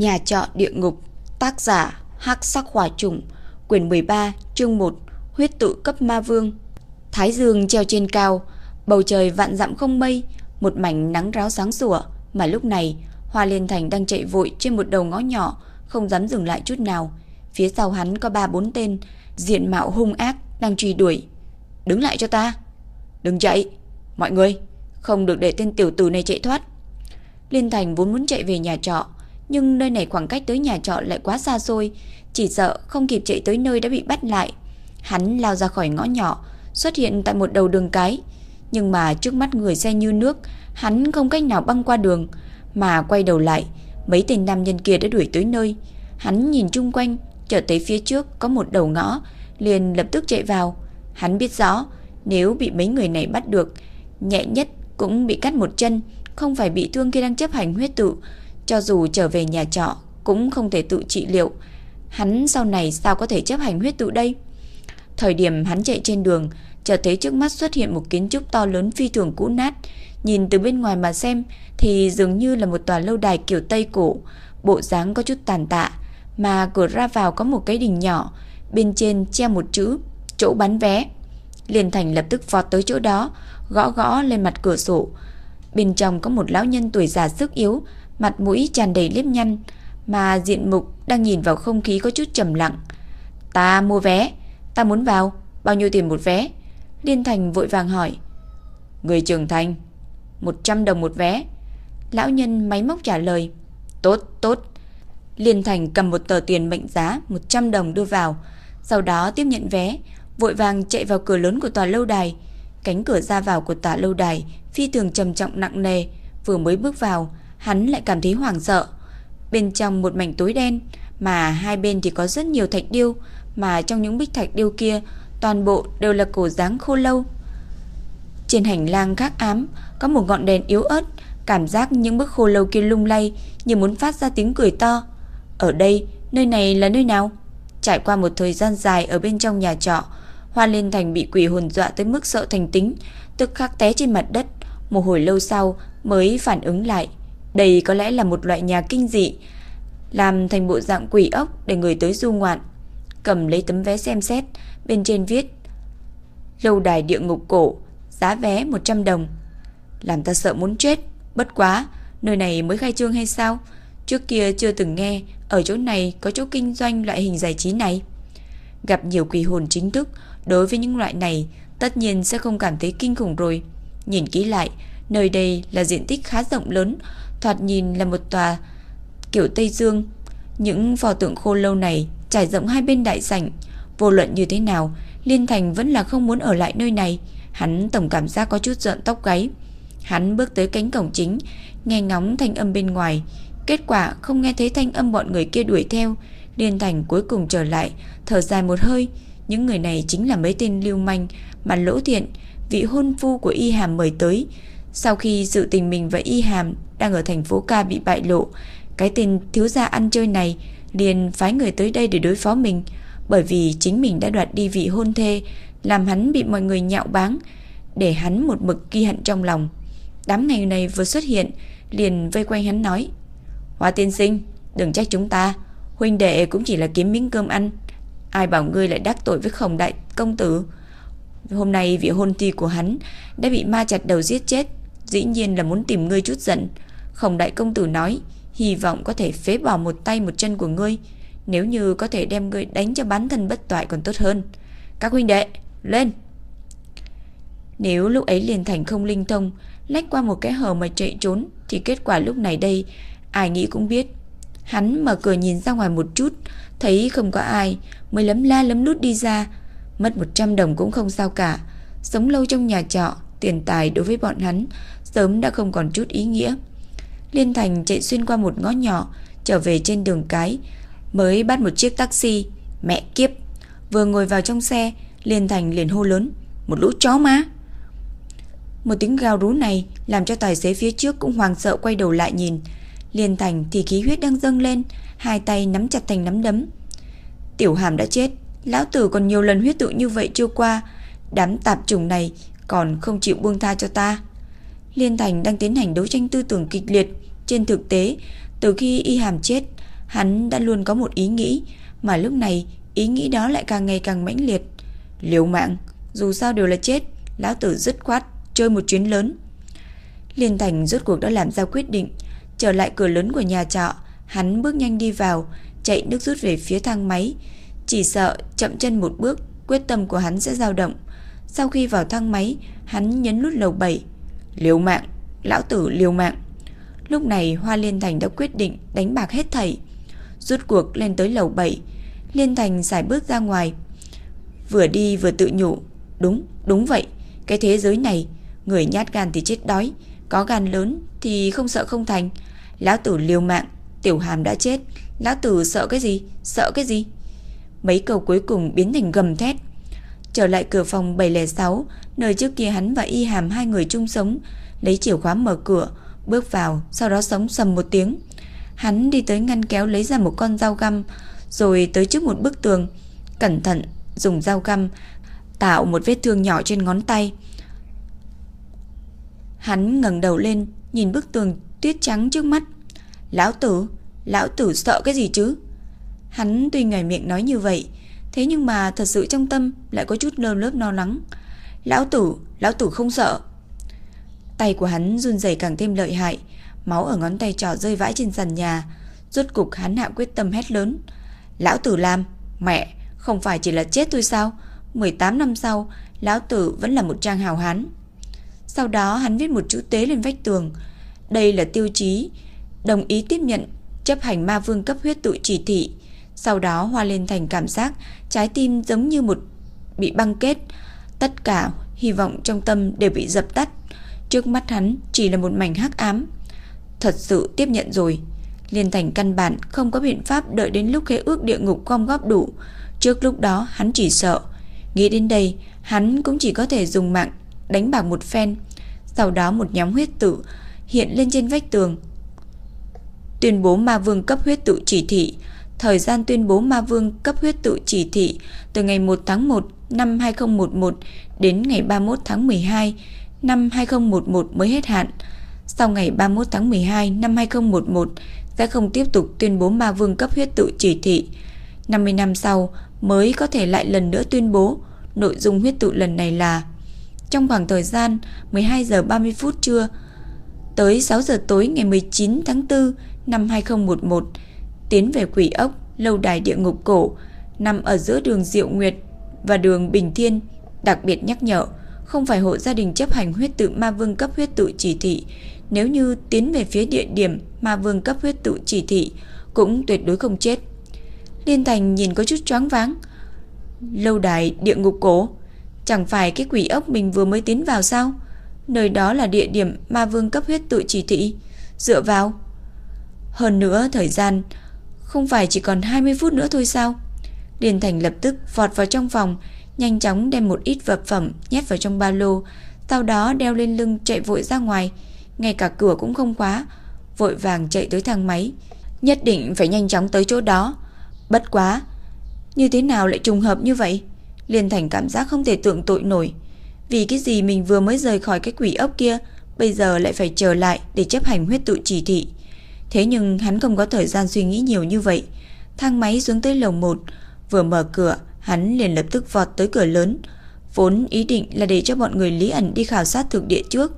Nhà trọ địa ngục, Tác giả Hắc sắc hỏa trùng, Quyển 13 chương 1 Huyết tự cấp ma vương. Thái dương treo trên cao, Bầu trời vạn dặm không mây, Một mảnh nắng ráo sáng sủa, Mà lúc này, Hoa Liên Thành đang chạy vội trên một đầu ngõ nhỏ, Không dám dừng lại chút nào. Phía sau hắn có ba bốn tên, Diện mạo hung ác, đang truy đuổi. Đứng lại cho ta. Đừng chạy. Mọi người, Không được để tên tiểu tử này chạy thoát. Liên Thành vốn muốn chạy về nhà trọ nhưng nơi này khoảng cách tới nhà trọ lại quá xa xôi, chỉ sợ không kịp chạy tới nơi đã bị bắt lại. Hắn lao ra khỏi ngõ nhỏ, xuất hiện tại một đầu đường cái, nhưng mà trước mắt người xe như nước, hắn không cách nào băng qua đường, mà quay đầu lại, mấy tên nam nhân kia đã đuổi tới nơi. Hắn nhìn chung quanh, chợt thấy phía trước có một đầu ngõ, liền lập tức chạy vào. Hắn biết rõ, nếu bị mấy người này bắt được, nhẹ nhất cũng bị cắt một chân, không phải bị thương khi đang chấp hành huyết tự, cho dù trở về nhà trọ cũng không thể tự trị liệu. Hắn sau này sao có thể chấp hành huyết tự đây? Thời điểm hắn chạy trên đường, chợt thấy trước mắt xuất hiện một kiến trúc to lớn phi thường cũ nát. Nhìn từ bên ngoài mà xem thì dường như là một tòa lâu đài kiểu Tây cổ, bộ dáng có chút tàn tạ, mà cửa ra vào có một cái đình nhỏ, bên trên treo một chữ chỗ bán vé. Liên Thành lập tức vọt tới chỗ đó, gõ gõ lên mặt cửa sổ. Bên trong có một lão nhân tuổi già sức yếu, mặt mũi tràn đầy liếp nhăn, mà diện mục đang nhìn vào không khí có chút trầm lặng. Ta mua vé, ta muốn vào, bao nhiêu tiền một vé? Liên Thành vội vàng hỏi. Người trưởng thành, 100 đồng một vé. Lão nhân máy móc trả lời. Tốt, tốt. Liên Thành cầm một tờ tiền mệnh giá 100 đồng đưa vào, sau đó tiếp nhận vé, vội vàng chạy vào cửa lớn của tòa lâu đài. Cánh cửa ra vào của tòa lâu đài phi thường trầm trọng nặng nề, vừa mới bước vào, hắn lại cảm thấy hoảng sợ. Bên trong một mảnh tối đen, mà hai bên thì có rất nhiều thạch điêu, mà trong những bích thạch điêu kia, toàn bộ đều là cổ dáng khô lâu. Trên hành lang gác ám, có một ngọn đèn yếu ớt, cảm giác những bức khô lâu kia lung lay như muốn phát ra tiếng cười to. Ở đây, nơi này là nơi nào? Trải qua một thời gian dài ở bên trong nhà trọ, Hoa Liên Thành bị quỷ hồn dọa tới mức sợ thành tính, tức khắc té trên mặt đất, một hồi lâu sau mới phản ứng lại. Đây có lẽ là một loại nhà kinh dị, làm thành bộ dạng quỷ ốc để người tới du ngoạn. Cầm lấy tấm vé xem xét, bên trên viết Lâu đài địa ngục cổ, giá vé 100 đồng. Làm ta sợ muốn chết, bất quá, nơi này mới khai trương hay sao? Trước kia chưa từng nghe ở chỗ này có chỗ kinh doanh loại hình giải trí này. Gặp nhiều quỷ hồn chính thức, đối với những loại này tất nhiên sẽ không cảm thấy kinh khủng rồi. Nhìn kỹ lại, nơi đây là diện tích khá rộng lớn, thoạt nhìn là một tòa kiểu Tây Dương. Những vò tượng khô lâu này trải rộng hai bên đại sảnh, vô luận như thế nào, Liên Thành vẫn là không muốn ở lại nơi này. Hắn tổng cảm giác có chút giận tóc gáy. Hắn bước tới cánh cổng chính, nghe ngóng thanh âm bên ngoài, kết quả không nghe thấy thanh âm bọn người kia đuổi theo. Liên Thành cuối cùng trở lại, thở dài một hơi, những người này chính là mấy tên lưu manh mà Lỗ Thiện, vị hôn phu của Y Hàm mời tới. Sau khi sự tình mình và Y Hàm đang ở thành phố ca bị bại lộ, cái tên thiếu gia ăn chơi này liền phái người tới đây để đối phó mình, bởi vì chính mình đã đoạt đi vị hôn thê, làm hắn bị mọi người nhạo báng, để hắn một mực ghi hận trong lòng. Đám ngày này vừa xuất hiện, liền vây quanh hắn nói: "Hoa tiên sinh, đừng trách chúng ta, huynh đệ cũng chỉ là kiếm miếng cơm ăn, ai bảo ngươi lại đắc tội với Khổng đại công tử?" Hôm nay vị hôn thi của hắn đã bị ma chặt đầu giết chết, dĩ nhiên là muốn tìm ngươi chút giận. Khổng đại công tử nói, hy vọng có thể phế bỏ một tay một chân của ngươi, nếu như có thể đem ngươi đánh cho bán thân bất toại còn tốt hơn. Các huynh đệ, lên! Nếu lúc ấy liền thành không linh thông, lách qua một cái hở mà chạy trốn, thì kết quả lúc này đây, ai nghĩ cũng biết. Hắn mở cửa nhìn ra ngoài một chút, thấy không có ai, mới lấm la lấm nút đi ra. Mất 100 đồng cũng không sao cả. Sống lâu trong nhà trọ, tiền tài đối với bọn hắn sớm đã không còn chút ý nghĩa. Liên Thành chạy xuyên qua một ngõ nhỏ, trở về trên đường cái, mới bắt một chiếc taxi. Mẹ kiếp! Vừa ngồi vào trong xe, Liên Thành liền hô lớn. Một lũ chó má! Một tiếng gào rú này làm cho tài xế phía trước cũng hoàng sợ quay đầu lại nhìn. Liên Thành thì khí huyết đang dâng lên, hai tay nắm chặt thành nắm đấm. Tiểu Hàm đã chết, lão tử còn nhiều lần huyết tự như vậy chưa qua, đám tạp trùng này còn không chịu buông tha cho ta. Liên Thành đang tiến hành đấu tranh tư tưởng kịch liệt, trên thực tế, từ khi Y Hàm chết, hắn đã luôn có một ý nghĩ, mà lúc này ý nghĩ đó lại càng ngày càng mãnh liệt. Liều mạng, dù sao đều là chết, lão tử dứt khoát chơi một chuyến lớn. Liên Thành rốt cuộc đã làm ra quyết định, trở lại cửa lớn của nhà trọ, hắn bước nhanh đi vào, chạy nước rút về phía thang máy, chỉ sợ chậm chân một bước, quyết tâm của hắn sẽ dao động. Sau khi vào thang máy, hắn nhấn nút lầu 7. Liều mạng, lão tử liều mạng. Lúc này Hoa Liên Thành đã quyết định đánh bạc hết thảy. Rút cuộc lên tới lầu 7, Liên Thành giải bước ra ngoài. Vừa đi vừa tự nhủ, đúng, đúng vậy, cái thế giới này, người nhát gan thì chết đói, có gan lớn thì không sợ không thành. Lão tử liều mạng, tiểu hàm đã chết, lão tử sợ cái gì, sợ cái gì? Mấy câu cuối cùng biến thành gầm thét. Trở lại cửa phòng 706, nơi trước kia hắn và Y Hàm hai người chung sống, lấy chìa khóa mở cửa, bước vào, sau đó sống sầm một tiếng. Hắn đi tới ngăn kéo lấy ra một con dao găm, rồi tới trước một bức tường, cẩn thận dùng dao găm tạo một vết thương nhỏ trên ngón tay. Hắn ngẩng đầu lên, nhìn bức tường tuyết trắng trước mắt. "Lão tử, lão tử sợ cái gì chứ?" Hắn tuy ngoài miệng nói như vậy, thế nhưng mà thật sự trong tâm lại có chút lơ lớp lo lắng. "Lão tử, lão tử không sợ." Tay của hắn run rẩy càng thêm lợi hại, máu ở ngón tay trỏ rơi vãi trên sàn nhà. Rốt cục hắn hạ quyết tâm hét lớn. Lão tử làm, mẹ, không phải chỉ là chết thôi sao? 18 năm sau, lão tử vẫn là một trang hào hán. Sau đó hắn viết một chữ tế lên vách tường. Đây là tiêu chí, đồng ý tiếp nhận, chấp hành ma vương cấp huyết tụ chỉ thị. Sau đó hoa liên thành cảm giác trái tim giống như một bị băng kết. Tất cả hy vọng trong tâm đều bị dập tắt. Trước mắt hắn chỉ là một mảnh hắc ám. Thật sự tiếp nhận rồi. Liên Thành căn bản không có biện pháp đợi đến lúc khế ước địa ngục gom góp đủ. Trước lúc đó hắn chỉ sợ. Nghĩ đến đây, hắn cũng chỉ có thể dùng mạng đánh bạc một phen. Sau đó một nhóm huyết tử hiện lên trên vách tường. Tuyên bố ma vương cấp huyết tự chỉ thị. Thời gian tuyên bố ma vương cấp huyết tự chỉ thị từ ngày 1 tháng 1 năm 2011 đến ngày 31 tháng 12 năm 2011 mới hết hạn. Sau ngày 31 tháng 12 năm 2011 sẽ không tiếp tục tuyên bố ma vương cấp huyết tự chỉ thị. 50 năm sau mới có thể lại lần nữa tuyên bố nội dung huyết tự lần này là trong khoảng thời gian 12 giờ 30 phút trưa tới 6 giờ tối ngày 19 tháng 4 năm 2011 tiến về quỷ ốc lâu đài địa ngục cổ nằm ở giữa đường Diệu Nguyệt và đường Bình Thiên đặc biệt nhắc nhở không phải hộ gia đình chấp hành huyết tự ma vương cấp huyết tự chỉ thị nếu như tiến về phía địa điểm ma vương cấp huyết tự chỉ thị cũng tuyệt đối không chết. Liên Thành nhìn có chút choáng váng. Lâu đài địa ngục cổ, chẳng phải cái quỷ ốc mình vừa mới tiến vào sao? Nơi đó là địa điểm ma vương cấp huyết tự chỉ thị, dựa vào. Hơn nữa thời gian không phải chỉ còn 20 phút nữa thôi sao? Liên Thành lập tức vọt vào trong phòng, nhanh chóng đem một ít vật phẩm nhét vào trong ba lô, sau đó đeo lên lưng chạy vội ra ngoài, ngay cả cửa cũng không khóa, vội vàng chạy tới thang máy, nhất định phải nhanh chóng tới chỗ đó. Bất quá, như thế nào lại trùng hợp như vậy? Liên Thành cảm giác không thể tưởng tội nổi, vì cái gì mình vừa mới rời khỏi cái quỷ ốc kia, bây giờ lại phải trở lại để chấp hành huyết tụ chỉ thị. Thế nhưng hắn không có thời gian suy nghĩ nhiều như vậy. Thang máy xuống tới lầu 1, vừa mở cửa, hắn liền lập tức vọt tới cửa lớn. Vốn ý định là để cho bọn người Lý ẩn đi khảo sát thực địa trước,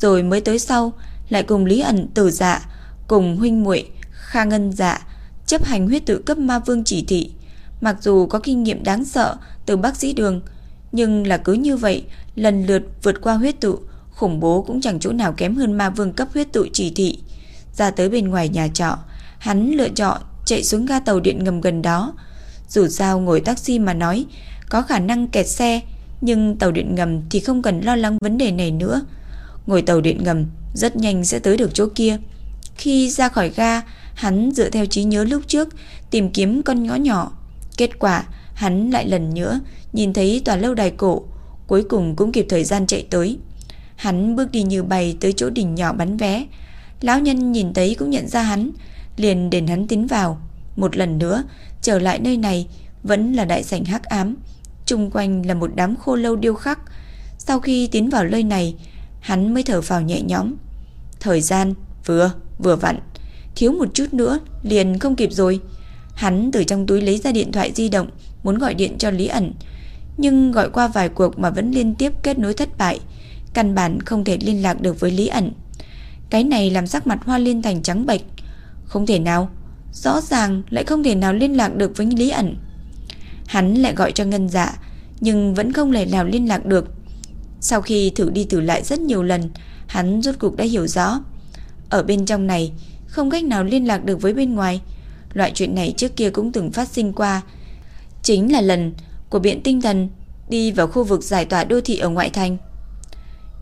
rồi mới tới sau lại cùng Lý ẩn tử dạ, cùng huynh muội Kha Ngân dạ chấp hành huyết tự cấp ma vương chỉ thị. Mặc dù có kinh nghiệm đáng sợ từ bác sĩ đường, nhưng là cứ như vậy, lần lượt vượt qua huyết tự, khủng bố cũng chẳng chỗ nào kém hơn ma vương cấp huyết tự chỉ thị. Ra tới bên ngoài nhà trọ, hắn lựa chọn chạy xuống ga tàu điện ngầm gần đó. Dù sao ngồi taxi mà nói, có khả năng kẹt xe, nhưng tàu điện ngầm thì không cần lo lắng vấn đề này nữa. Ngồi tàu điện ngầm rất nhanh sẽ tới được chỗ kia. Khi ra khỏi ga, hắn dựa theo trí nhớ lúc trước tìm kiếm con ngõ nhỏ. Kết quả, hắn lại lần nữa nhìn thấy tòa lâu đài cổ, cuối cùng cũng kịp thời gian chạy tới. Hắn bước đi như bay tới chỗ đỉnh nhỏ bán vé. Lão nhân nhìn thấy cũng nhận ra hắn, liền đền hắn tiến vào. Một lần nữa, trở lại nơi này vẫn là đại sảnh hắc ám, chung quanh là một đám khô lâu điêu khắc. Sau khi tiến vào nơi này, hắn mới thở vào nhẹ nhõm. Thời gian vừa vừa vặn, thiếu một chút nữa liền không kịp rồi. Hắn từ trong túi lấy ra điện thoại di động, muốn gọi điện cho Lý ẩn, nhưng gọi qua vài cuộc mà vẫn liên tiếp kết nối thất bại, căn bản không thể liên lạc được với Lý ẩn. Cái này làm sắc mặt Hoa Liên Thành trắng bệch, không thể nào, rõ ràng lại không thể nào liên lạc được với Lý ẩn. Hắn lại gọi cho Ngân Dạ, nhưng vẫn không thể nào liên lạc được. Sau khi thử đi thử lại rất nhiều lần, hắn rốt cuộc đã hiểu rõ. Ở bên trong này, không cách nào liên lạc được với bên ngoài. Loại chuyện này trước kia cũng từng phát sinh qua. Chính là lần của biện tinh thần đi vào khu vực giải tỏa đô thị ở ngoại thành.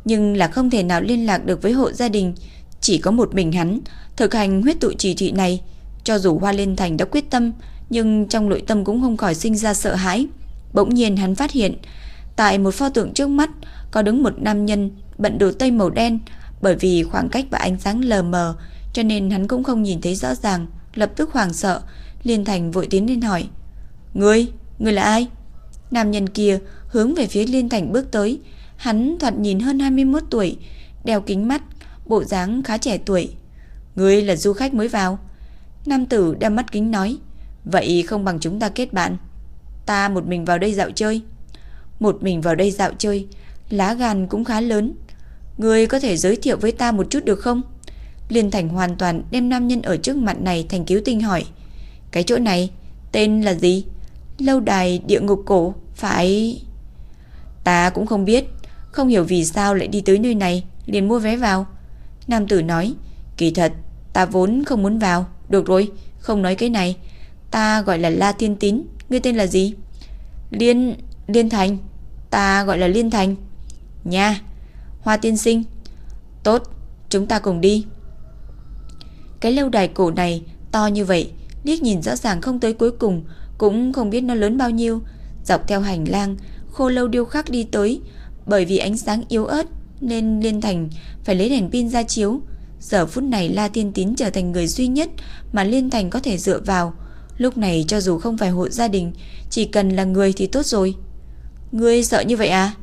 Nhưng là không thể nào liên lạc được với hộ gia đình, chỉ có một mình hắn thực hành huyết tụ chỉ thị này. Cho dù Hoa Liên Thành đã quyết tâm, nhưng trong nội tâm cũng không khỏi sinh ra sợ hãi. Bỗng nhiên hắn phát hiện, tại một pho tượng trước mắt có đứng một nam nhân bận đồ tây màu đen, bởi vì khoảng cách và ánh sáng lờ mờ, cho nên hắn cũng không nhìn thấy rõ ràng, lập tức hoảng sợ, Liên Thành vội tiến lên hỏi: "Ngươi, ngươi là ai?" Nam nhân kia hướng về phía Liên Thành bước tới, hắn thoạt nhìn hơn 21 tuổi, đeo kính mắt, bộ dáng khá trẻ tuổi. "Ngươi là du khách mới vào?" Nam tử đeo mắt kính nói: "Vậy không bằng chúng ta kết bạn." Ta một mình vào đây dạo chơi. Một mình vào đây dạo chơi, lá gan cũng khá lớn. Ngươi có thể giới thiệu với ta một chút được không? Liên Thành hoàn toàn đem nam nhân ở trước mặt này thành cứu tinh hỏi. Cái chỗ này, tên là gì? Lâu đài địa ngục cổ, phải... Ta cũng không biết, không hiểu vì sao lại đi tới nơi này, liền mua vé vào. Nam tử nói, kỳ thật, ta vốn không muốn vào. Được rồi, không nói cái này. Ta gọi là La Thiên Tín, ngươi tên là gì? Liên... Liên Thành. Ta gọi là Liên Thành. Nha, Hoa tiên sinh. Tốt, chúng ta cùng đi. Cái lâu đài cổ này to như vậy, liếc nhìn rõ ràng không tới cuối cùng, cũng không biết nó lớn bao nhiêu. Dọc theo hành lang, khô lâu điêu khắc đi tới, bởi vì ánh sáng yếu ớt nên Liên Thành phải lấy đèn pin ra chiếu. Giờ phút này La Tiên Tín trở thành người duy nhất mà Liên Thành có thể dựa vào. Lúc này cho dù không phải hộ gia đình, chỉ cần là người thì tốt rồi. Ngươi sợ như vậy à?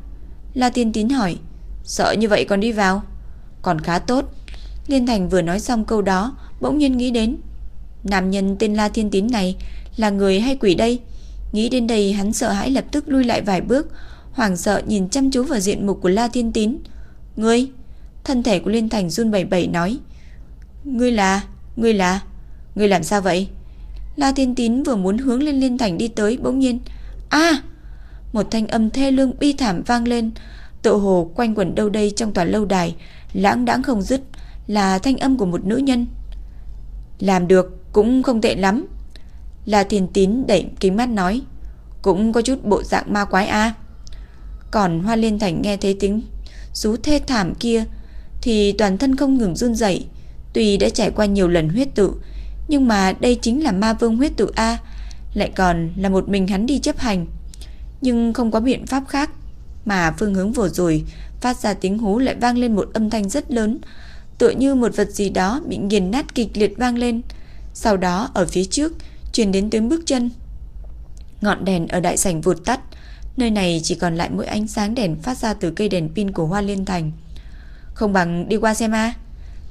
La Tiên Tín hỏi. Sợ như vậy còn đi vào? Còn khá tốt. Liên Thành vừa nói xong câu đó, bỗng nhiên nghĩ đến. Nam nhân tên La Thiên Tín này là người hay quỷ đây? Nghĩ đến đây hắn sợ hãi lập tức lui lại vài bước, hoảng sợ nhìn chăm chú vào diện mục của La Thiên Tín. Ngươi? Thân thể của Liên Thành run bẩy bẩy nói. Ngươi là? Ngươi là? Ngươi làm sao vậy? La Thiên Tín vừa muốn hướng lên Liên Thành đi tới bỗng nhiên. a Một thanh âm thê lương bi thảm vang lên, tự hồ quanh quẩn đâu đây trong tòa lâu đài, lãng đãng không dứt, là thanh âm của một nữ nhân. Làm được cũng không tệ lắm. La Thiên Tín đẩy kính mắt nói, cũng có chút bộ dạng ma quái a. Còn Hoa Liên Thành nghe thấy tiếng rú thê thảm kia thì toàn thân không ngừng run rẩy, tuy đã trải qua nhiều lần huyết tự, nhưng mà đây chính là ma vương huyết tự A Lại còn là một mình hắn đi chấp hành. Nhưng không có biện pháp khác Mà phương hướng vừa rồi Phát ra tiếng hú lại vang lên một âm thanh rất lớn Tựa như một vật gì đó Bị nghiền nát kịch liệt vang lên. Sau đó ở phía trước Truyền đến tiếng bước chân. Ngọn đèn ở đại sảnh vụt tắt. Nơi này chỉ còn lại mỗi ánh sáng đèn phát ra từ cây đèn pin của Hoa Liên Thành Không bằng đi qua xem a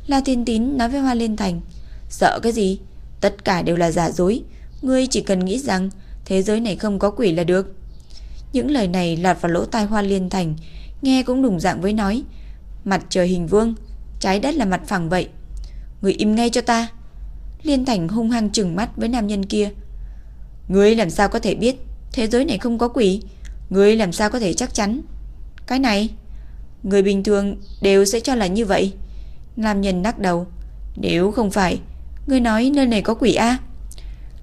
La Thiên Tín nói với Hoa Liên Thành Sợ cái gì? Tất cả đều là giả dối. Ngươi chỉ cần nghĩ rằng thế giới này không có quỷ là được. Những lời này lọt vào lỗ tai Hoa Liên Thành, nghe cũng đùng dạng với nói. Mặt trời hình vuông, trái đất là mặt phẳng vậy. Ngươi im ngay cho ta. Liên Thành hung hăng trừng mắt với nam nhân kia. Ngươi làm sao có thể biết thế giới này không có quỷ? Ngươi làm sao có thể chắc chắn? Cái này, người bình thường đều sẽ cho là như vậy. Nam nhân nắc đầu. Nếu không phải Ngươi nói nơi này có quỷ A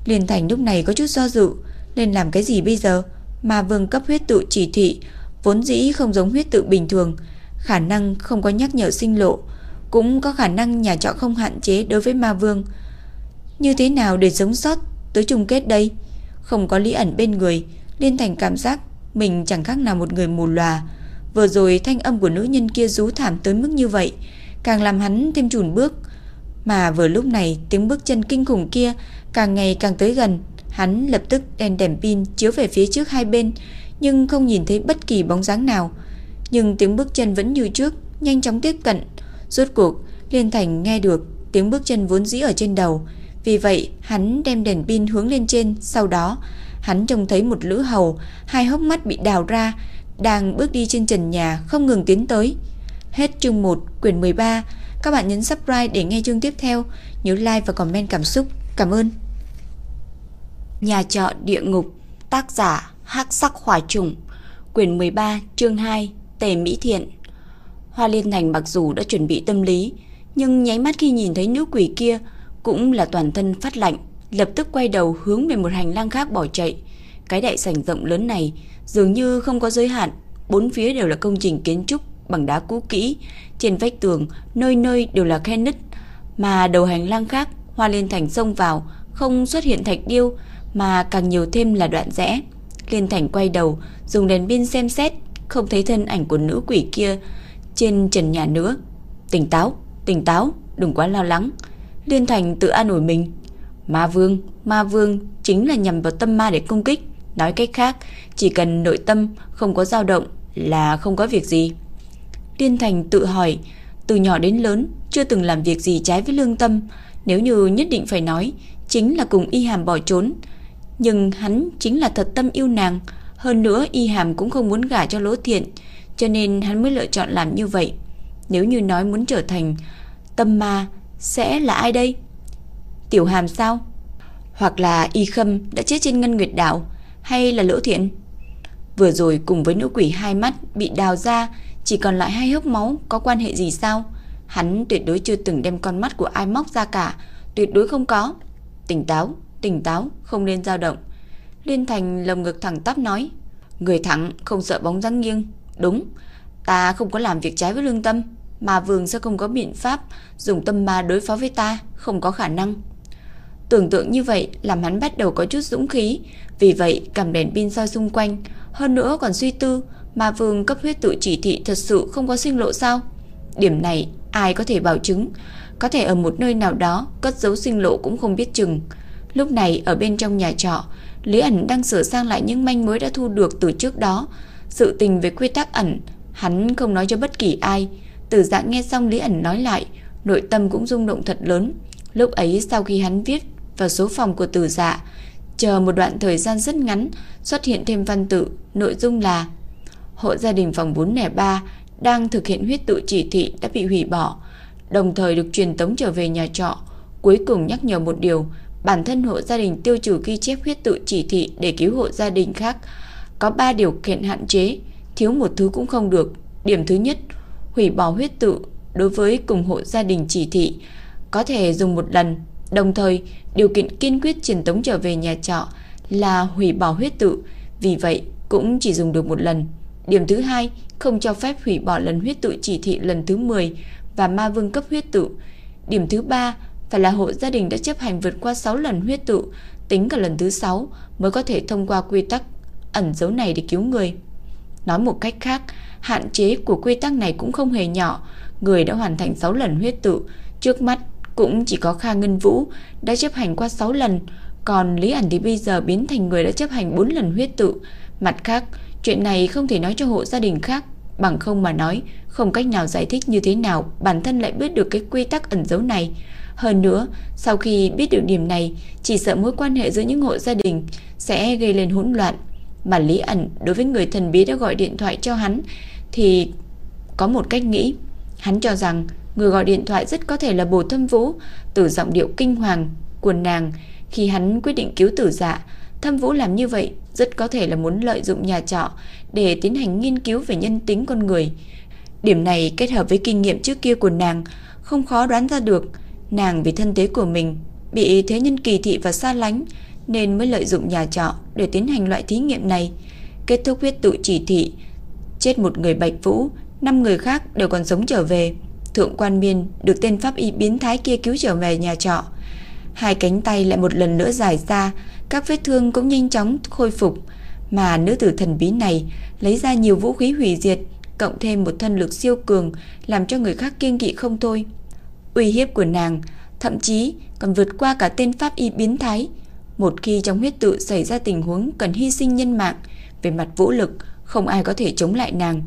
Liên Thành lúc này có chút do dự Nên làm cái gì bây giờ Mà vương cấp huyết tự chỉ thị Vốn dĩ không giống huyết tự bình thường Khả năng không có nhắc nhở sinh lộ Cũng có khả năng nhà trọ không hạn chế Đối với ma vương Như thế nào để sống sót tới chung kết đây Không có lý ẩn bên người Liên Thành cảm giác mình chẳng khác nào một người mù lòa Vừa rồi thanh âm của nữ nhân kia rú thảm tới mức như vậy Càng làm hắn thêm chùn bước mà vừa lúc này tiếng bước chân kinh khủng kia càng ngày càng tới gần, hắn lập tức đèn đèn pin chiếu về phía trước hai bên, nhưng không nhìn thấy bất kỳ bóng dáng nào. Nhưng tiếng bước chân vẫn như trước, nhanh chóng tiếp cận. Rốt cuộc, Liên Thành nghe được tiếng bước chân vốn dĩ ở trên đầu. Vì vậy, hắn đem đèn pin hướng lên trên, sau đó, hắn trông thấy một lữ hầu, hai hốc mắt bị đào ra, đang bước đi trên trần nhà không ngừng tiến tới. Hết chương 1, quyển 13. Các bạn nhấn subscribe để nghe chương tiếp theo, nhớ like và comment cảm xúc. Cảm ơn. Nhà trọ địa ngục, tác giả Hắc Sắc Hỏa Trùng, quyển 13, chương 2, Tề Mỹ Thiện. Hoa Liên Thành mặc dù đã chuẩn bị tâm lý, nhưng nháy mắt khi nhìn thấy nữ quỷ kia cũng là toàn thân phát lạnh, lập tức quay đầu hướng về một hành lang khác bỏ chạy. Cái đại sảnh rộng lớn này dường như không có giới hạn, bốn phía đều là công trình kiến trúc bằng đá cũ kỹ, trên vách tường nơi nơi đều là khe nứt, mà đầu hành lang khác Hoa Liên Thành xông vào, không xuất hiện thạch điêu mà càng nhiều thêm là đoạn rẽ. Liên Thành quay đầu, dùng đèn pin xem xét, không thấy thân ảnh của nữ quỷ kia trên trần nhà nữa. Tỉnh táo, tỉnh táo, đừng quá lo lắng. Liên Thành tự an ủi mình. Ma Vương, Ma Vương chính là nhằm vào tâm ma để công kích. Nói cách khác, chỉ cần nội tâm không có dao động là không có việc gì. Liên Thành tự hỏi, từ nhỏ đến lớn chưa từng làm việc gì trái với lương tâm, nếu như nhất định phải nói, chính là cùng Y Hàm bỏ trốn. Nhưng hắn chính là thật tâm yêu nàng, hơn nữa Y Hàm cũng không muốn gả cho Lỗ Thiện, cho nên hắn mới lựa chọn làm như vậy. Nếu như nói muốn trở thành tâm ma, sẽ là ai đây? Tiểu Hàm sao? Hoặc là Y Khâm đã chết trên Ngân Nguyệt Đảo, hay là Lỗ Thiện? Vừa rồi cùng với nữ quỷ hai mắt bị đào ra, chỉ còn lại hai hốc máu có quan hệ gì sao? Hắn tuyệt đối chưa từng đem con mắt của ai móc ra cả, tuyệt đối không có. Tỉnh táo, tỉnh táo, không nên dao động. Liên Thành lồng ngực thẳng tắp nói, người thẳng không sợ bóng dáng nghiêng. Đúng, ta không có làm việc trái với lương tâm, mà vương sẽ không có biện pháp dùng tâm ma đối phó với ta, không có khả năng. Tưởng tượng như vậy làm hắn bắt đầu có chút dũng khí, vì vậy cầm đèn pin soi xung quanh, hơn nữa còn suy tư, mà vương cấp huyết tự chỉ thị thật sự không có sinh lộ sao? Điểm này ai có thể bảo chứng, có thể ở một nơi nào đó cất giấu sinh lộ cũng không biết chừng. Lúc này ở bên trong nhà trọ, Lý ẩn đang sửa sang lại những manh mối đã thu được từ trước đó. Sự tình về quy tắc ẩn, hắn không nói cho bất kỳ ai. Từ dạng nghe xong Lý ẩn nói lại, nội tâm cũng rung động thật lớn. Lúc ấy sau khi hắn viết vào số phòng của tử dạ, chờ một đoạn thời gian rất ngắn, xuất hiện thêm văn tự, nội dung là Hộ gia đình phòng 403 đang thực hiện huyết tự chỉ thị đã bị hủy bỏ, đồng thời được truyền tống trở về nhà trọ. Cuối cùng nhắc nhở một điều, bản thân hộ gia đình tiêu trừ ghi chép huyết tự chỉ thị để cứu hộ gia đình khác. Có 3 điều kiện hạn chế, thiếu một thứ cũng không được. Điểm thứ nhất, hủy bỏ huyết tự đối với cùng hộ gia đình chỉ thị có thể dùng một lần, đồng thời điều kiện kiên quyết truyền tống trở về nhà trọ là hủy bỏ huyết tự, vì vậy cũng chỉ dùng được một lần. Điểm thứ hai, không cho phép hủy bỏ lần huyết tự chỉ thị lần thứ 10 và ma vương cấp huyết tự. Điểm thứ ba, phải là hộ gia đình đã chấp hành vượt qua 6 lần huyết tự, tính cả lần thứ 6 mới có thể thông qua quy tắc ẩn dấu này để cứu người. Nói một cách khác, hạn chế của quy tắc này cũng không hề nhỏ, người đã hoàn thành 6 lần huyết tự, trước mắt cũng chỉ có Kha Ngân Vũ đã chấp hành qua 6 lần, còn Lý ẩn thì bây giờ biến thành người đã chấp hành 4 lần huyết tự. Mặt khác, chuyện này không thể nói cho hộ gia đình khác, bằng không mà nói, không cách nào giải thích như thế nào bản thân lại biết được cái quy tắc ẩn dấu này. Hơn nữa, sau khi biết được điểm này, chỉ sợ mối quan hệ giữa những hộ gia đình sẽ gây lên hỗn loạn. Mà Lý ẩn đối với người thần bí đã gọi điện thoại cho hắn thì có một cách nghĩ. Hắn cho rằng người gọi điện thoại rất có thể là Bồ Thâm Vũ, từ giọng điệu kinh hoàng của nàng khi hắn quyết định cứu tử dạ. Thâm Vũ làm như vậy rất có thể là muốn lợi dụng nhà trọ để tiến hành nghiên cứu về nhân tính con người. Điểm này kết hợp với kinh nghiệm trước kia của nàng không khó đoán ra được nàng vì thân thế của mình bị thế nhân kỳ thị và xa lánh nên mới lợi dụng nhà trọ để tiến hành loại thí nghiệm này. Kết thúc huyết tụ chỉ thị, chết một người Bạch Vũ, năm người khác đều còn sống trở về. Thượng quan miên được tên pháp y biến thái kia cứu trở về nhà trọ. Hai cánh tay lại một lần nữa dài ra, các vết thương cũng nhanh chóng khôi phục, mà nữ tử thần bí này lấy ra nhiều vũ khí hủy diệt, cộng thêm một thân lực siêu cường, làm cho người khác kiêng kỵ không thôi. Uy hiếp của nàng thậm chí còn vượt qua cả tên pháp y biến thái. Một khi trong huyết tự xảy ra tình huống cần hy sinh nhân mạng, về mặt vũ lực không ai có thể chống lại nàng.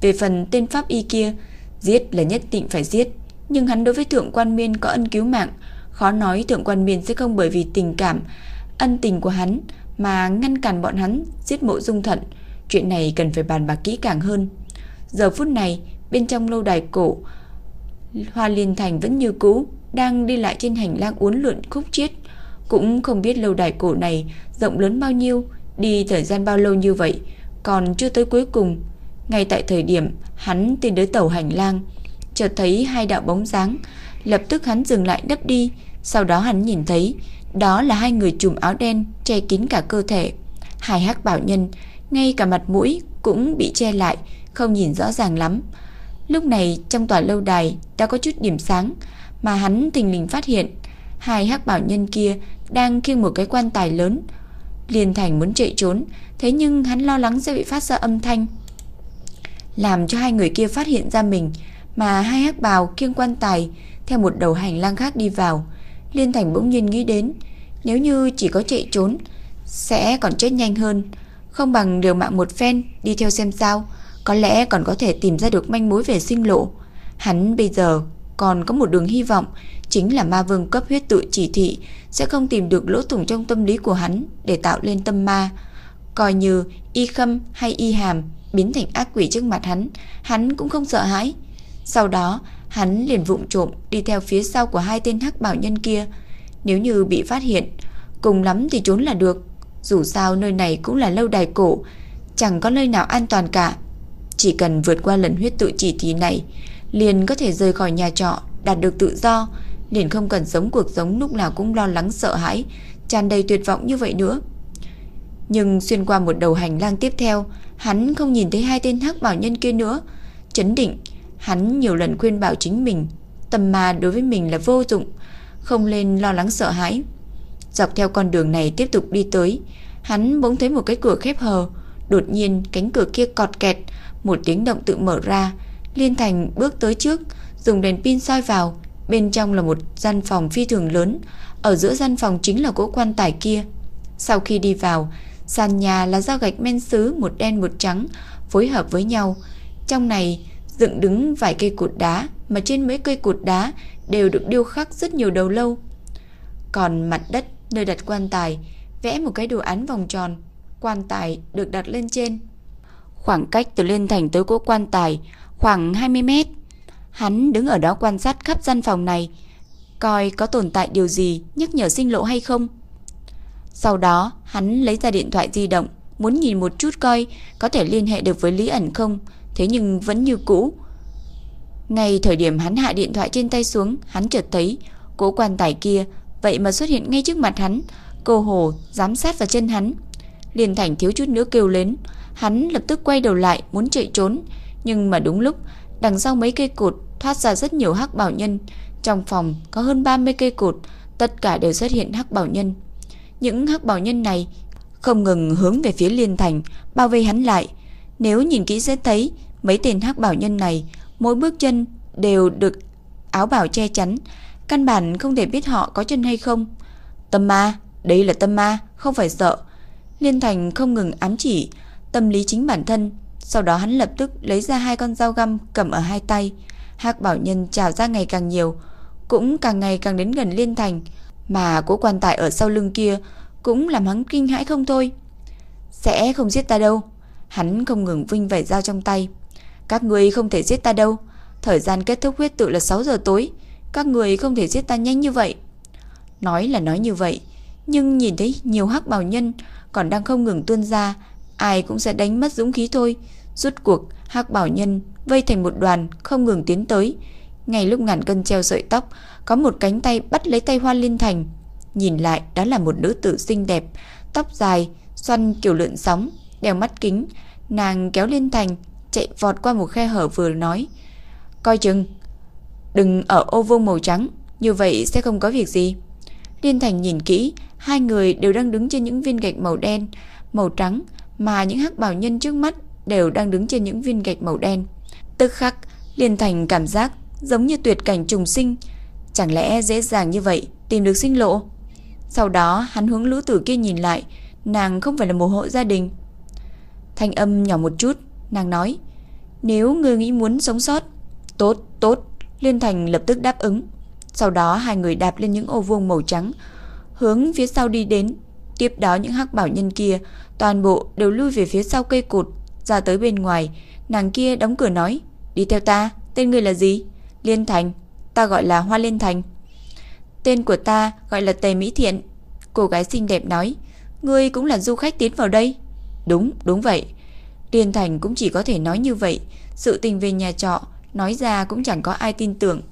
Về phần tên pháp y kia, giết là nhất định phải giết, nhưng hắn đối với Thượng Quan Miên có ân cứu mạng, khó nói Thượng Quan Miên sẽ không bởi vì tình cảm, ân tình của hắn mà ngăn cản bọn hắn giết mộ dung thận. Chuyện này cần phải bàn bạc kỹ càng hơn. Giờ phút này, bên trong lâu đài cổ, Hoa Liên Thành vẫn như cũ, đang đi lại trên hành lang uốn lượn khúc chiết. Cũng không biết lâu đài cổ này rộng lớn bao nhiêu, đi thời gian bao lâu như vậy, còn chưa tới cuối cùng. Ngay tại thời điểm hắn tiến tới tàu hành lang, chợt thấy hai đạo bóng dáng, lập tức hắn dừng lại đắp đi, sau đó hắn nhìn thấy đó là hai người trùm áo đen che kín cả cơ thể. Hai hắc bảo nhân, ngay cả mặt mũi cũng bị che lại, không nhìn rõ ràng lắm. Lúc này trong tòa lâu đài đã có chút điểm sáng, mà hắn tình lình phát hiện hai hắc bảo nhân kia đang khiêng một cái quan tài lớn. Liên Thành muốn chạy trốn, thế nhưng hắn lo lắng sẽ bị phát ra âm thanh, làm cho hai người kia phát hiện ra mình, mà hai hắc bào kiêng quan tài theo một đầu hành lang khác đi vào. Liên Thành bỗng nhiên nghĩ đến, nếu như chỉ có chạy trốn sẽ còn chết nhanh hơn, không bằng liều mạng một phen đi theo xem sao, có lẽ còn có thể tìm ra được manh mối về sinh lộ. Hắn bây giờ còn có một đường hy vọng, chính là ma vương cấp huyết tự chỉ thị sẽ không tìm được lỗ thủng trong tâm lý của hắn để tạo lên tâm ma. Coi như y khâm hay y hàm biến thành ác quỷ trước mặt hắn, hắn cũng không sợ hãi. Sau đó, hắn liền vụng trộm đi theo phía sau của hai tên hắc bảo nhân kia. Nếu như bị phát hiện, cùng lắm thì trốn là được. Dù sao nơi này cũng là lâu đài cổ, chẳng có nơi nào an toàn cả. Chỉ cần vượt qua lần huyết tự chỉ thị này, liền có thể rời khỏi nhà trọ, đạt được tự do, liền không cần sống cuộc sống lúc nào cũng lo lắng sợ hãi, tràn đầy tuyệt vọng như vậy nữa. Nhưng xuyên qua một đầu hành lang tiếp theo, hắn không nhìn thấy hai tên hắc bảo nhân kia nữa. Chấn định, hắn nhiều lần khuyên bảo chính mình, tầm ma đối với mình là vô dụng, không nên lo lắng sợ hãi. Dọc theo con đường này tiếp tục đi tới, hắn bỗng thấy một cái cửa khép hờ, đột nhiên cánh cửa kia cọt kẹt, một tiếng động tự mở ra, Liên Thành bước tới trước, dùng đèn pin soi vào, bên trong là một gian phòng phi thường lớn, ở giữa gian phòng chính là cỗ quan tài kia. Sau khi đi vào, sàn nhà là do gạch men sứ một đen một trắng phối hợp với nhau. Trong này dựng đứng vài cây cột đá, mà trên mấy cây cột đá đều được điêu khắc rất nhiều đầu lâu. Còn mặt đất nơi đặt quan tài vẽ một cái đồ án vòng tròn, quan tài được đặt lên trên. Khoảng cách từ lên thành tới cỗ quan tài khoảng 20 mét. Hắn đứng ở đó quan sát khắp gian phòng này, coi có tồn tại điều gì nhắc nhở sinh lộ hay không. Sau đó, hắn lấy ra điện thoại di động, muốn nhìn một chút coi có thể liên hệ được với Lý ẩn không, thế nhưng vẫn như cũ. Ngay thời điểm hắn hạ điện thoại trên tay xuống, hắn chợt thấy cố quan tài kia vậy mà xuất hiện ngay trước mặt hắn, cô hồ giám sát vào chân hắn. Liên Thành thiếu chút nữa kêu lên, hắn lập tức quay đầu lại muốn chạy trốn, nhưng mà đúng lúc đằng sau mấy cây cột thoát ra rất nhiều hắc bảo nhân, trong phòng có hơn 30 cây cột, tất cả đều xuất hiện hắc bảo nhân. Những hắc bảo nhân này không ngừng hướng về phía Liên Thành, bao vây hắn lại. Nếu nhìn kỹ sẽ thấy, mấy tên hắc bảo nhân này, mỗi bước chân đều được áo bảo che chắn, căn bản không thể biết họ có chân hay không. Tâm ma, đây là tâm ma, không phải sợ. Liên Thành không ngừng ám chỉ tâm lý chính bản thân, sau đó hắn lập tức lấy ra hai con dao găm cầm ở hai tay. Hắc bảo nhân trào ra ngày càng nhiều, cũng càng ngày càng đến gần Liên Thành, mà cố quan tài ở sau lưng kia cũng làm hắn kinh hãi không thôi. Sẽ không giết ta đâu. Hắn không ngừng vinh vẩy dao trong tay. Các người không thể giết ta đâu. Thời gian kết thúc huyết tự là 6 giờ tối. Các người không thể giết ta nhanh như vậy. Nói là nói như vậy, nhưng nhìn thấy nhiều hắc bào nhân còn đang không ngừng tuôn ra, ai cũng sẽ đánh mất dũng khí thôi. Rút cuộc, hắc bảo nhân vây thành một đoàn không ngừng tiến tới. Ngay lúc ngàn cân treo sợi tóc, có một cánh tay bắt lấy tay Hoa Liên Thành. Nhìn lại, đó là một nữ tử xinh đẹp, tóc dài, xoăn kiểu lượn sóng, đeo mắt kính. Nàng kéo Liên Thành, chạy vọt qua một khe hở vừa nói. Coi chừng, đừng ở ô vuông màu trắng, như vậy sẽ không có việc gì. Liên Thành nhìn kỹ, hai người đều đang đứng trên những viên gạch màu đen, màu trắng, mà những hắc bảo nhân trước mắt đều đang đứng trên những viên gạch màu đen. Tức khắc, Liên Thành cảm giác giống như tuyệt cảnh trùng sinh, chẳng lẽ dễ dàng như vậy tìm được sinh lộ? Sau đó, hắn hướng lữ tử kia nhìn lại, nàng không phải là một hộ gia đình. Thanh âm nhỏ một chút, nàng nói: "Nếu ngươi nghĩ muốn sống sót, tốt, tốt, Liên Thành lập tức đáp ứng. Sau đó hai người đạp lên những ô vuông màu trắng, hướng phía sau đi đến. Tiếp đó những hắc bảo nhân kia toàn bộ đều lui về phía sau cây cột, ra tới bên ngoài. Nàng kia đóng cửa nói, đi theo ta, tên người là gì? Liên Thành, ta gọi là Hoa Liên Thành. Tên của ta gọi là Tề Mỹ Thiện. Cô gái xinh đẹp nói, ngươi cũng là du khách tiến vào đây. Đúng, đúng vậy. Liên Thành cũng chỉ có thể nói như vậy, sự tình về nhà trọ nói ra cũng chẳng có ai tin tưởng.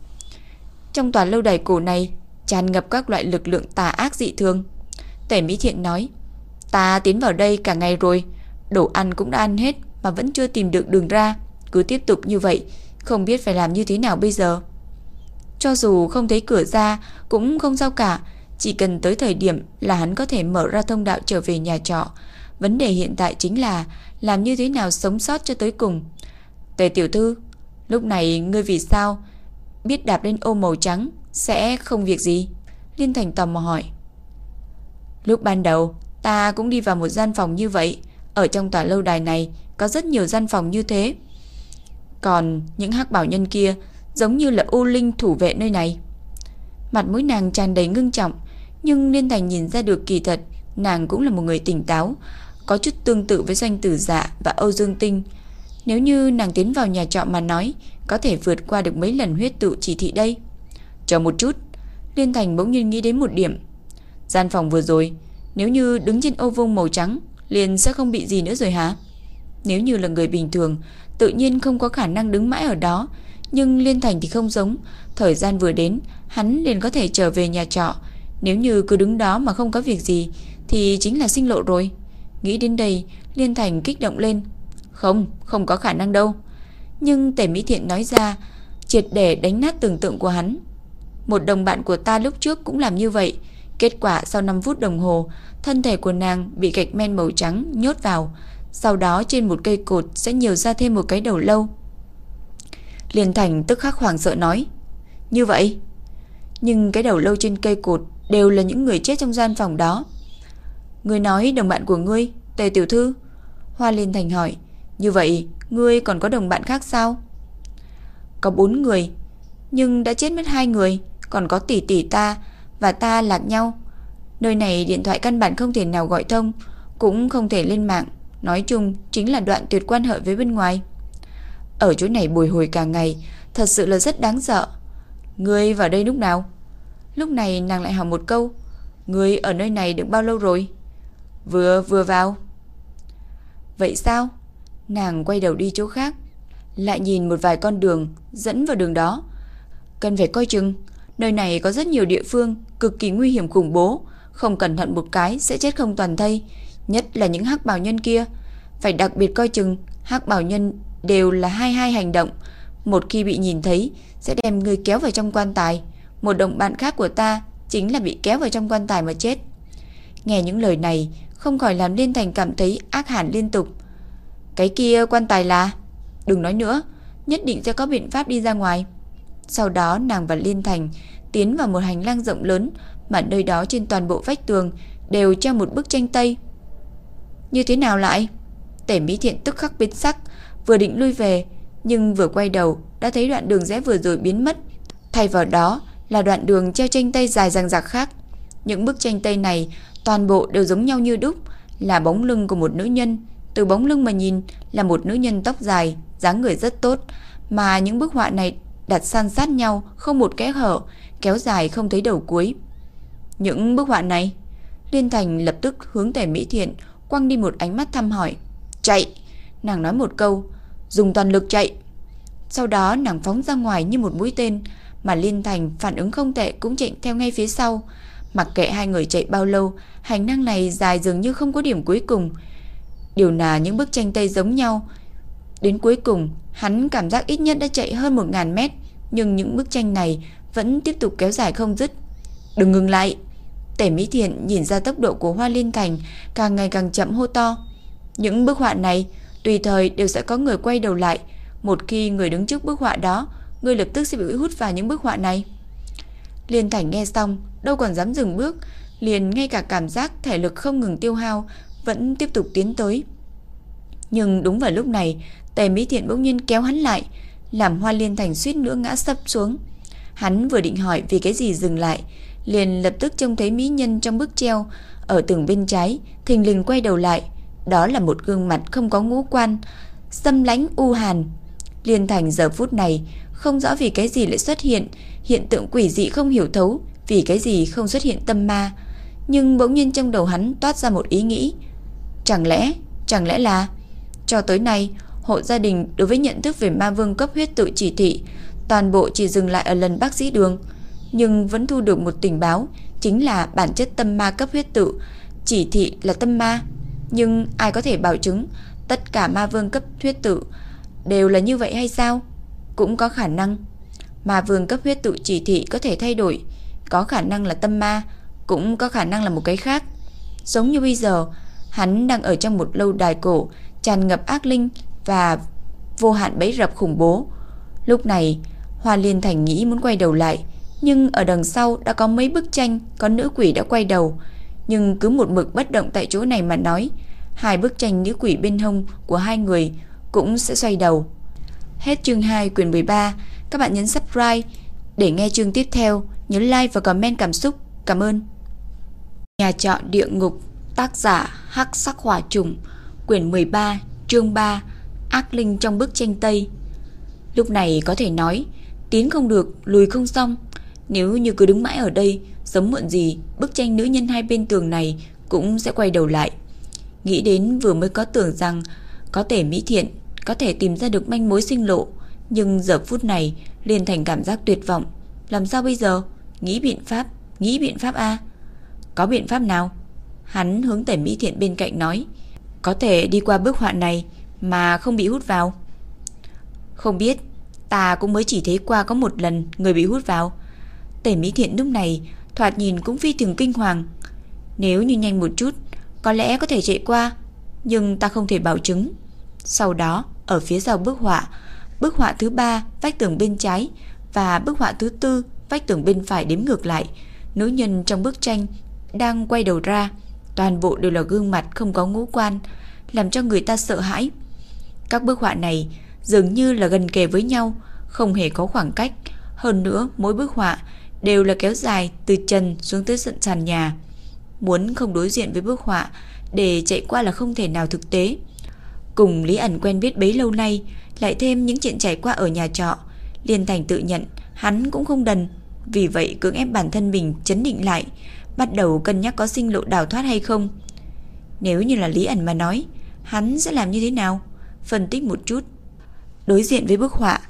Trong tòa lâu đài cổ này tràn ngập các loại lực lượng tà ác dị thường. Tề Mỹ Thiện nói, ta tiến vào đây cả ngày rồi, đồ ăn cũng đã ăn hết mà vẫn chưa tìm được đường ra, cứ tiếp tục như vậy, không biết phải làm như thế nào bây giờ. Cho dù không thấy cửa ra cũng không sao cả, chỉ cần tới thời điểm là hắn có thể mở ra thông đạo trở về nhà trọ. Vấn đề hiện tại chính là làm như thế nào sống sót cho tới cùng. Tề tiểu thư, lúc này ngươi vì sao biết đạp lên ô màu trắng sẽ không việc gì? Liên Thành tò mò hỏi. Lúc ban đầu, ta cũng đi vào một gian phòng như vậy. Ở trong tòa lâu đài này có rất nhiều gian phòng như thế. Còn những hắc bảo nhân kia giống như là u linh thủ vệ nơi này. Mặt mũi nàng tràn đầy ngưng trọng, nhưng Liên Thành nhìn ra được kỳ thật, nàng cũng là một người tỉnh táo, có chút tương tự với doanh tử dạ và Âu Dương Tinh. Nếu như nàng tiến vào nhà trọ mà nói, có thể vượt qua được mấy lần huyết tự chỉ thị đây. Chờ một chút, Liên Thành bỗng nhiên nghĩ đến một điểm. Gian phòng vừa rồi, nếu như đứng trên ô vuông màu trắng, liền sẽ không bị gì nữa rồi hả? Nếu như là người bình thường, tự nhiên không có khả năng đứng mãi ở đó, nhưng Liên Thành thì không giống, thời gian vừa đến, hắn liền có thể trở về nhà trọ. Nếu như cứ đứng đó mà không có việc gì, thì chính là sinh lộ rồi. Nghĩ đến đây, Liên Thành kích động lên. Không, không có khả năng đâu. Nhưng Tề Mỹ Thiện nói ra, triệt để đánh nát tưởng tượng của hắn. Một đồng bạn của ta lúc trước cũng làm như vậy. Kết quả sau 5 phút đồng hồ, thân thể của nàng bị gạch men màu trắng nhốt vào. Sau đó trên một cây cột sẽ nhiều ra thêm một cái đầu lâu. Liên Thành tức khắc hoảng sợ nói. Như vậy? Nhưng cái đầu lâu trên cây cột đều là những người chết trong gian phòng đó. Ngươi nói đồng bạn của ngươi, Tề Tiểu Thư. Hoa Liên Thành hỏi. Như vậy, ngươi còn có đồng bạn khác sao? Có bốn người, nhưng đã chết mất hai người, còn có tỷ tỷ ta và ta lạc nhau. Nơi này điện thoại căn bản không thể nào gọi thông, cũng không thể lên mạng. Nói chung chính là đoạn tuyệt quan hệ với bên ngoài. Ở chỗ này bồi hồi cả ngày, thật sự là rất đáng sợ. Ngươi vào đây lúc nào? Lúc này nàng lại hỏi một câu, ngươi ở nơi này được bao lâu rồi? Vừa vừa vào. Vậy sao? Nàng quay đầu đi chỗ khác, lại nhìn một vài con đường dẫn vào đường đó. Cần phải coi chừng, nơi này có rất nhiều địa phương cực kỳ nguy hiểm khủng bố, không cẩn thận một cái sẽ chết không toàn thây, nhất là những hắc bào nhân kia, phải đặc biệt coi chừng, hắc bào nhân đều là hai hai hành động, một khi bị nhìn thấy sẽ đem người kéo vào trong quan tài, một đồng bạn khác của ta chính là bị kéo vào trong quan tài mà chết. Nghe những lời này, không khỏi làm Liên Thành cảm thấy ác hẳn liên tục. Cái kia quan tài là... Đừng nói nữa, nhất định sẽ có biện pháp đi ra ngoài. Sau đó nàng và Liên Thành tiến vào một hành lang rộng lớn mà nơi đó trên toàn bộ vách tường đều treo một bức tranh Tây. Như thế nào lại? Tể Mỹ Thiện tức khắc biến sắc, vừa định lui về, nhưng vừa quay đầu đã thấy đoạn đường rẽ vừa rồi biến mất. Thay vào đó là đoạn đường treo tranh Tây dài dằng dặc khác. Những bức tranh Tây này toàn bộ đều giống nhau như đúc, là bóng lưng của một nữ nhân. Từ bóng lưng mà nhìn là một nữ nhân tóc dài, dáng người rất tốt, mà những bức họa này đặt san sát nhau, không một kẽ hở, kéo dài không thấy đầu cuối. Những bức họa này, Liên Thành lập tức hướng Tề Mỹ Thiện quăng đi một ánh mắt thăm hỏi. Chạy! Nàng nói một câu, dùng toàn lực chạy. Sau đó nàng phóng ra ngoài như một mũi tên, mà Liên Thành phản ứng không tệ cũng chạy theo ngay phía sau. Mặc kệ hai người chạy bao lâu, hành năng này dài dường như không có điểm cuối cùng. Điều là những bức tranh tây giống nhau. Đến cuối cùng, hắn cảm giác ít nhất đã chạy hơn 1.000 mét, nhưng những bức tranh này vẫn tiếp tục kéo dài không dứt. Đừng ngừng lại! Tể Mỹ Thiện nhìn ra tốc độ của Hoa Liên Thành càng ngày càng chậm hô to. Những bức họa này tùy thời đều sẽ có người quay đầu lại. Một khi người đứng trước bức họa đó, người lập tức sẽ bị hút vào những bức họa này. Liên Thành nghe xong, đâu còn dám dừng bước, liền ngay cả cảm giác thể lực không ngừng tiêu hao, vẫn tiếp tục tiến tới. Nhưng đúng vào lúc này, Tề Mỹ Thiện bỗng nhiên kéo hắn lại, làm Hoa Liên Thành suýt nữa ngã sấp xuống. Hắn vừa định hỏi vì cái gì dừng lại, liền lập tức trông thấy mỹ nhân trong bức treo ở tường bên trái, thình lình quay đầu lại, đó là một gương mặt không có ngũ quan, xâm lãnh u hàn. Liên Thành giờ phút này không rõ vì cái gì lại xuất hiện hiện tượng quỷ dị không hiểu thấu, vì cái gì không xuất hiện tâm ma, nhưng bỗng nhiên trong đầu hắn toát ra một ý nghĩ. Chẳng lẽ, chẳng lẽ là cho tới nay, hộ gia đình đối với nhận thức về ma vương cấp huyết tự chỉ thị, toàn bộ chỉ dừng lại ở lần bác sĩ đường, nhưng vẫn thu được một tình báo, chính là bản chất tâm ma cấp huyết tự, chỉ thị là tâm ma. Nhưng ai có thể bảo chứng tất cả ma vương cấp huyết tự đều là như vậy hay sao? Cũng có khả năng. Ma vương cấp huyết tự chỉ thị có thể thay đổi, có khả năng là tâm ma, cũng có khả năng là một cái khác. Giống như bây giờ, hắn đang ở trong một lâu đài cổ tràn ngập ác linh và vô hạn bẫy rập khủng bố. Lúc này, Hoa Liên Thành nghĩ muốn quay đầu lại, nhưng ở đằng sau đã có mấy bức tranh có nữ quỷ đã quay đầu, nhưng cứ một mực bất động tại chỗ này mà nói, hai bức tranh nữ quỷ bên hông của hai người cũng sẽ xoay đầu. Hết chương 2 quyển 13, các bạn nhấn subscribe để nghe chương tiếp theo, nhớ like và comment cảm xúc. Cảm ơn. Nhà trọ địa ngục, tác giả Hắc Sắc Hỏa Trùng, quyển 13, chương 3, ác linh trong bức tranh Tây. Lúc này có thể nói, tiến không được, lùi không xong. Nếu như cứ đứng mãi ở đây, sớm muộn gì, bức tranh nữ nhân hai bên tường này cũng sẽ quay đầu lại. Nghĩ đến vừa mới có tưởng rằng có thể mỹ thiện, có thể tìm ra được manh mối sinh lộ, nhưng giờ phút này liền thành cảm giác tuyệt vọng. Làm sao bây giờ? Nghĩ biện pháp, nghĩ biện pháp a. Có biện pháp nào? Hắn hướng tẩy mỹ thiện bên cạnh nói, có thể đi qua bức họa này mà không bị hút vào. Không biết, ta cũng mới chỉ thấy qua có một lần người bị hút vào. Tề mỹ thiện lúc này thoạt nhìn cũng phi thường kinh hoàng. Nếu như nhanh một chút, có lẽ có thể chạy qua, nhưng ta không thể bảo chứng. Sau đó, ở phía sau bức họa, bức họa thứ ba vách tường bên trái và bức họa thứ tư vách tường bên phải đếm ngược lại, nữ nhân trong bức tranh đang quay đầu ra, toàn bộ đều là gương mặt không có ngũ quan, làm cho người ta sợ hãi. Các bức họa này dường như là gần kề với nhau, không hề có khoảng cách, hơn nữa mỗi bức họa đều là kéo dài từ chân xuống tới tận sàn nhà. Muốn không đối diện với bức họa để chạy qua là không thể nào thực tế. Cùng Lý ẩn quen biết bấy lâu nay, lại thêm những chuyện trải qua ở nhà trọ, Liên Thành tự nhận hắn cũng không đần, vì vậy cưỡng ép bản thân mình chấn định lại, bắt đầu cân nhắc có sinh lộ đào thoát hay không. Nếu như là Lý ẩn mà nói, hắn sẽ làm như thế nào? Phân tích một chút. Đối diện với bức họa,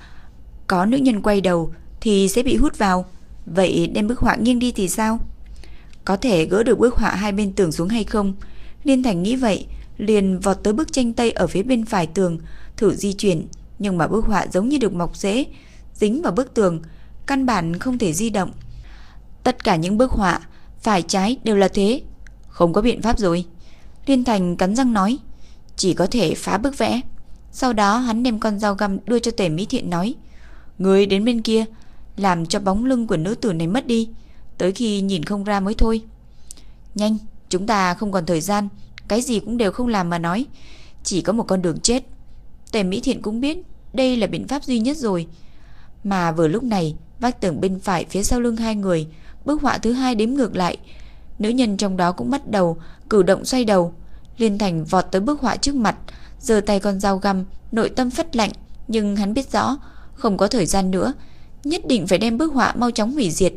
có nữ nhân quay đầu thì sẽ bị hút vào, vậy đem bức họa nghiêng đi thì sao? Có thể gỡ được bức họa hai bên tường xuống hay không? Liên Thành nghĩ vậy, liền vọt tới bức tranh tây ở phía bên phải tường, thử di chuyển, nhưng mà bức họa giống như được mọc rễ, dính vào bức tường, căn bản không thể di động. Tất cả những bức họa, phải trái đều là thế. Không có biện pháp rồi. Liên Thành cắn răng nói, chỉ có thể phá bức vẽ. Sau đó hắn đem con dao găm đưa cho tể mỹ thiện nói, Người đến bên kia, làm cho bóng lưng của nữ tử này mất đi, tới khi nhìn không ra mới thôi. Nhanh, chúng ta không còn thời gian, cái gì cũng đều không làm mà nói, chỉ có một con đường chết. Tề Mỹ Thiện cũng biết đây là biện pháp duy nhất rồi. Mà vừa lúc này, vách tường bên phải phía sau lưng hai người, bức họa thứ hai đếm ngược lại. Nữ nhân trong đó cũng bắt đầu cử động xoay đầu. Liên Thành vọt tới bức họa trước mặt, giơ tay con dao găm, nội tâm phất lạnh, nhưng hắn biết rõ, không có thời gian nữa, nhất định phải đem bức họa mau chóng hủy diệt.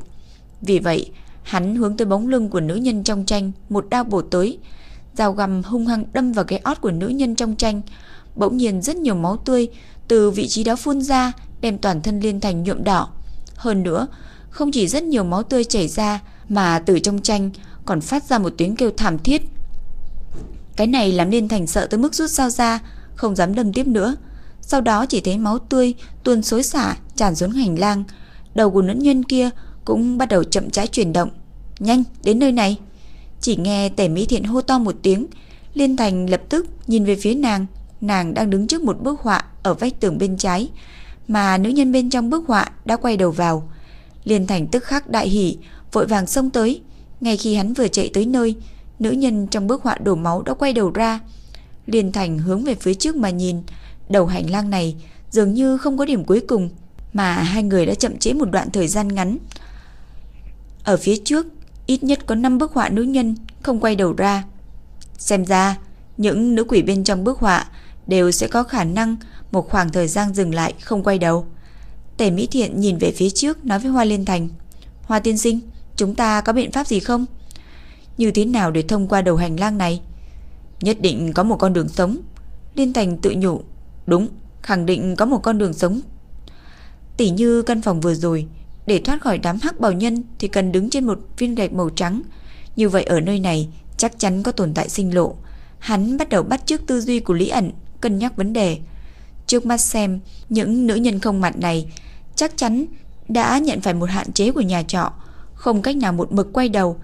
Vì vậy, hắn hướng tới bóng lưng của nữ nhân trong tranh, một đao bổ tới, dao găm hung hăng đâm vào cái ót của nữ nhân trong tranh. Bỗng nhiên rất nhiều máu tươi từ vị trí đó phun ra, đem toàn thân Liên Thành nhuộm đỏ. Hơn nữa, không chỉ rất nhiều máu tươi chảy ra, mà từ trong tranh còn phát ra một tiếng kêu thảm thiết. Cái này làm Liên Thành sợ tới mức rút dao ra, không dám đâm tiếp nữa. Sau đó chỉ thấy máu tươi tuôn xối xả tràn xuống hành lang. Đầu của nữ nhân kia cũng bắt đầu chậm rãi chuyển động. Nhanh, đến nơi này. Chỉ nghe tể Mỹ Thiện hô to một tiếng, Liên Thành lập tức nhìn về phía nàng, nàng đang đứng trước một bức họa ở vách tường bên trái, mà nữ nhân bên trong bức họa đã quay đầu vào. Liên Thành tức khắc đại hỉ, vội vàng xông tới, ngay khi hắn vừa chạy tới nơi, nữ nhân trong bức họa đổ máu đã quay đầu ra. Liên Thành hướng về phía trước mà nhìn, đầu hành lang này dường như không có điểm cuối cùng, mà hai người đã chậm chế một đoạn thời gian ngắn. Ở phía trước, ít nhất có 5 bức họa nữ nhân không quay đầu ra. Xem ra, những nữ quỷ bên trong bức họa đều sẽ có khả năng một khoảng thời gian dừng lại không quay đầu. Tề Mỹ Thiện nhìn về phía trước nói với Hoa Liên Thành. Hoa tiên sinh, chúng ta có biện pháp gì không? Như thế nào để thông qua đầu hành lang này? Nhất định có một con đường sống. Liên Thành tự nhủ. Đúng, khẳng định có một con đường sống. Tỷ như căn phòng vừa rồi, để thoát khỏi đám hắc bào nhân thì cần đứng trên một viên gạch màu trắng. Như vậy ở nơi này chắc chắn có tồn tại sinh lộ. Hắn bắt đầu bắt chước tư duy của Lý ẩn, cân nhắc vấn đề. Trước mắt xem, những nữ nhân không mặt này chắc chắn đã nhận phải một hạn chế của nhà trọ, không cách nào một mực quay đầu.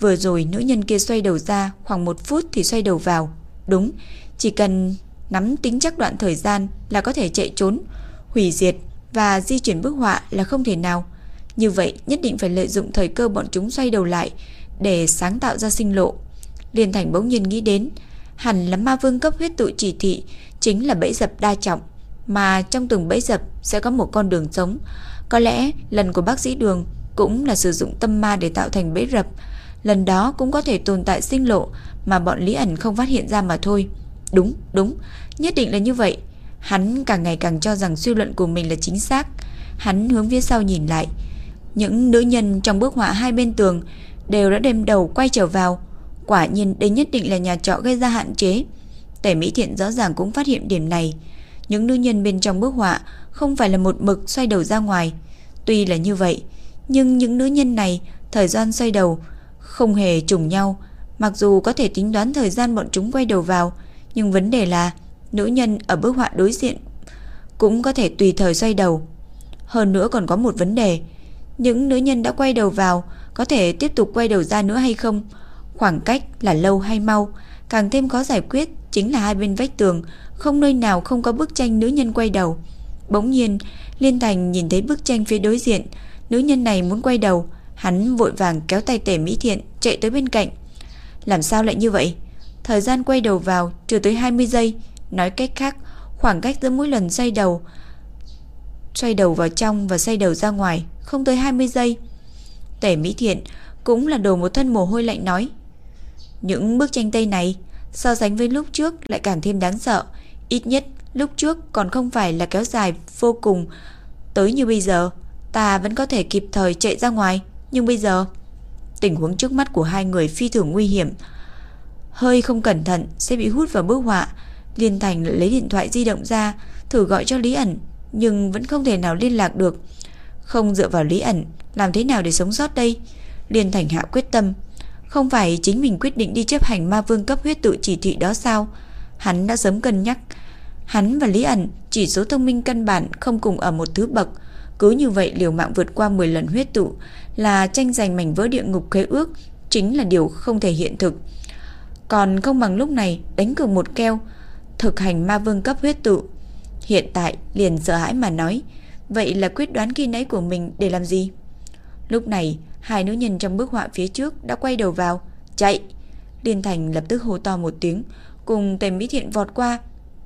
Vừa rồi nữ nhân kia xoay đầu ra khoảng một phút thì xoay đầu vào. Đúng, chỉ cần nắm tính chắc đoạn thời gian là có thể chạy trốn, hủy diệt và di chuyển bức họa là không thể nào. Như vậy nhất định phải lợi dụng thời cơ bọn chúng xoay đầu lại để sáng tạo ra sinh lộ. Liên Thành bỗng nhiên nghĩ đến, hẳn là ma vương cấp huyết tụ chỉ thị chính là bẫy dập đa trọng, mà trong từng bẫy dập sẽ có một con đường sống. Có lẽ lần của bác sĩ Đường cũng là sử dụng tâm ma để tạo thành bẫy dập, lần đó cũng có thể tồn tại sinh lộ mà bọn Lý ẩn không phát hiện ra mà thôi. Đúng, đúng, nhất định là như vậy. Hắn càng ngày càng cho rằng suy luận của mình là chính xác. Hắn hướng phía sau nhìn lại. Những nữ nhân trong bức họa hai bên tường đều đã đem đầu quay trở vào. Quả nhiên đây nhất định là nhà trọ gây ra hạn chế. Tể Mỹ Thiện rõ ràng cũng phát hiện điểm này. Những nữ nhân bên trong bức họa không phải là một mực xoay đầu ra ngoài. Tuy là như vậy, nhưng những nữ nhân này thời gian xoay đầu không hề trùng nhau. Mặc dù có thể tính đoán thời gian bọn chúng quay đầu vào, nhưng vấn đề là nữ nhân ở bức họa đối diện cũng có thể tùy thời xoay đầu. Hơn nữa còn có một vấn đề, những nữ nhân đã quay đầu vào có thể tiếp tục quay đầu ra nữa hay không? Khoảng cách là lâu hay mau, càng thêm khó giải quyết chính là hai bên vách tường, không nơi nào không có bức tranh nữ nhân quay đầu. Bỗng nhiên, Liên Thành nhìn thấy bức tranh phía đối diện, nữ nhân này muốn quay đầu, hắn vội vàng kéo tay Tề Mỹ Thiện chạy tới bên cạnh. Làm sao lại như vậy? Thời gian quay đầu vào chưa tới 20 giây, nói cách khác, khoảng cách giữa mỗi lần xoay đầu xoay đầu vào trong và xoay đầu ra ngoài không tới 20 giây. Tể Mỹ Thiện cũng là đồ một thân mồ hôi lạnh nói. Những bức tranh tây này so sánh với lúc trước lại càng thêm đáng sợ. Ít nhất lúc trước còn không phải là kéo dài vô cùng tới như bây giờ. Ta vẫn có thể kịp thời chạy ra ngoài. Nhưng bây giờ tình huống trước mắt của hai người phi thường nguy hiểm. Hơi không cẩn thận sẽ bị hút vào bức họa. Liên Thành lấy điện thoại di động ra thử gọi cho Lý ẩn nhưng vẫn không thể nào liên lạc được. Không dựa vào Lý ẩn, làm thế nào để sống sót đây? Liên Thành hạ quyết tâm, không phải chính mình quyết định đi chấp hành ma vương cấp huyết tự chỉ thị đó sao? Hắn đã sớm cân nhắc, hắn và Lý ẩn chỉ số thông minh căn bản không cùng ở một thứ bậc, cứ như vậy liều mạng vượt qua 10 lần huyết tụ là tranh giành mảnh vỡ địa ngục khế ước, chính là điều không thể hiện thực. Còn không bằng lúc này đánh cược một keo, thực hành ma vương cấp huyết tụ. Hiện tại liền sợ hãi mà nói, Vậy là quyết đoán khi nãy của mình để làm gì? Lúc này Hai nữ nhân trong bức họa phía trước Đã quay đầu vào Chạy. Liên Thành lập tức hô to một tiếng Cùng tề mỹ thiện vọt qua.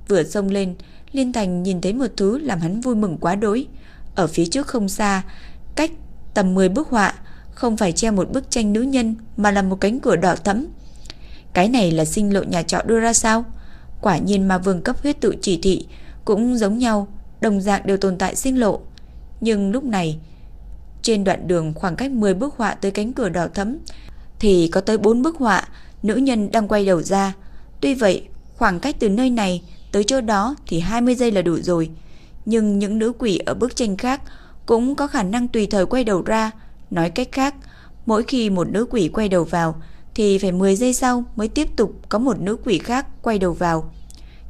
Vừa xông lên Liên Thành nhìn thấy một thứ làm hắn vui mừng quá đối Ở phía trước không xa Cách tầm 10 bức họa Không phải treo một bức tranh nữ nhân Mà là một cánh cửa đỏ thẫm. Cái này là sinh lộ nhà trọ đưa ra sao Quả nhiên mà vương cấp huyết tự chỉ thị Cũng giống nhau đồng dạng đều tồn tại sinh lộ. Nhưng lúc này, trên đoạn đường khoảng cách 10 bức họa tới cánh cửa đỏ thẫm thì có tới 4 bức họa nữ nhân đang quay đầu ra. Tuy vậy, khoảng cách từ nơi này tới chỗ đó thì 20 giây là đủ rồi. Nhưng những nữ quỷ ở bức tranh khác cũng có khả năng tùy thời quay đầu ra. Nói cách khác, mỗi khi một nữ quỷ quay đầu vào thì phải 10 giây sau mới tiếp tục có một nữ quỷ khác quay đầu vào.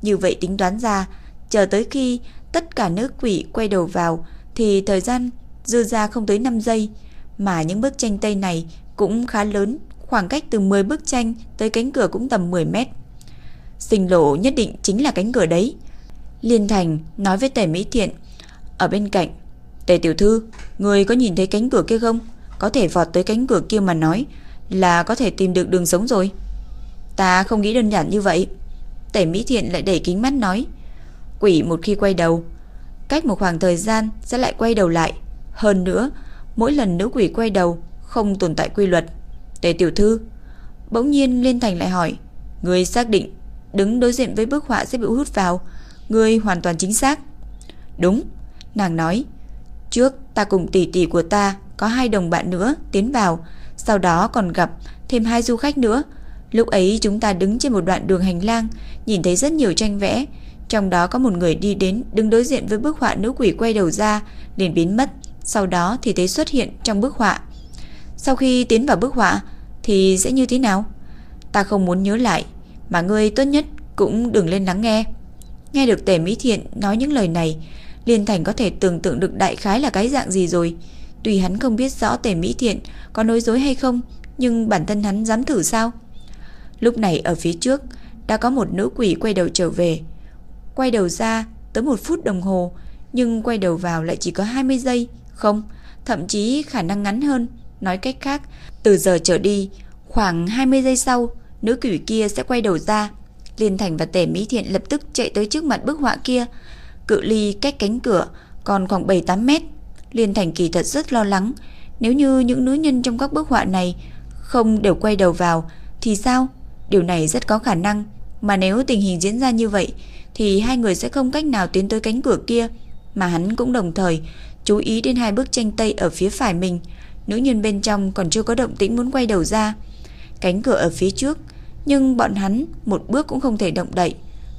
Như vậy tính toán ra, chờ tới khi tất cả nữ quỷ quay đầu vào thì thời gian dư ra không tới 5 giây, mà những bức tranh tây này cũng khá lớn, khoảng cách từ 10 bức tranh tới cánh cửa cũng tầm 10 mét. Sinh lộ nhất định chính là cánh cửa đấy. Liên Thành nói với Tề Mỹ Thiện ở bên cạnh, "Tề tiểu thư, người có nhìn thấy cánh cửa kia không? Có thể vọt tới cánh cửa kia mà nói là có thể tìm được đường sống rồi." Ta không nghĩ đơn giản như vậy. Tể Mỹ Thiện lại đẩy kính mắt nói, Quỷ một khi quay đầu cách một khoảng thời gian sẽ lại quay đầu lại. Hơn nữa, mỗi lần nữ quỷ quay đầu không tồn tại quy luật. Tề tiểu thư, bỗng nhiên Liên Thành lại hỏi, người xác định đứng đối diện với bức họa sẽ bị hút vào, người hoàn toàn chính xác. Đúng, nàng nói, trước ta cùng tỷ tỷ của ta có hai đồng bạn nữa tiến vào, sau đó còn gặp thêm hai du khách nữa. Lúc ấy chúng ta đứng trên một đoạn đường hành lang, nhìn thấy rất nhiều tranh vẽ, trong đó có một người đi đến đứng đối diện với bức họa nữ quỷ quay đầu ra, liền biến mất, sau đó thì thấy xuất hiện trong bức họa. Sau khi tiến vào bức họa thì sẽ như thế nào? Ta không muốn nhớ lại, mà ngươi tốt nhất cũng đừng lên lắng nghe. Nghe được Tề Mỹ Thiện nói những lời này, Liên Thành có thể tưởng tượng được đại khái là cái dạng gì rồi. Tuy hắn không biết rõ Tề Mỹ Thiện có nói dối hay không, nhưng bản thân hắn dám thử sao? Lúc này ở phía trước đã có một nữ quỷ quay đầu trở về. Quay đầu ra tới một phút đồng hồ, nhưng quay đầu vào lại chỉ có 20 giây. Không, thậm chí khả năng ngắn hơn. Nói cách khác, từ giờ trở đi, khoảng 20 giây sau, nữ quỷ kia sẽ quay đầu ra. Liên Thành và Tề Mỹ Thiện lập tức chạy tới trước mặt bức họa kia. Cự ly cách cánh cửa còn khoảng 7-8 mét. Liên Thành kỳ thật rất lo lắng. Nếu như những nữ nhân trong các bức họa này không đều quay đầu vào, thì sao? Điều này rất có khả năng. Mà nếu tình hình diễn ra như vậy, thì hai người sẽ không cách nào tiến tới cánh cửa kia. Mà hắn cũng đồng thời chú ý đến hai bức tranh tây ở phía phải mình. Nữ nhân bên trong còn chưa có động tĩnh muốn quay đầu ra. Cánh cửa ở phía trước, nhưng bọn hắn một bước cũng không thể động đậy.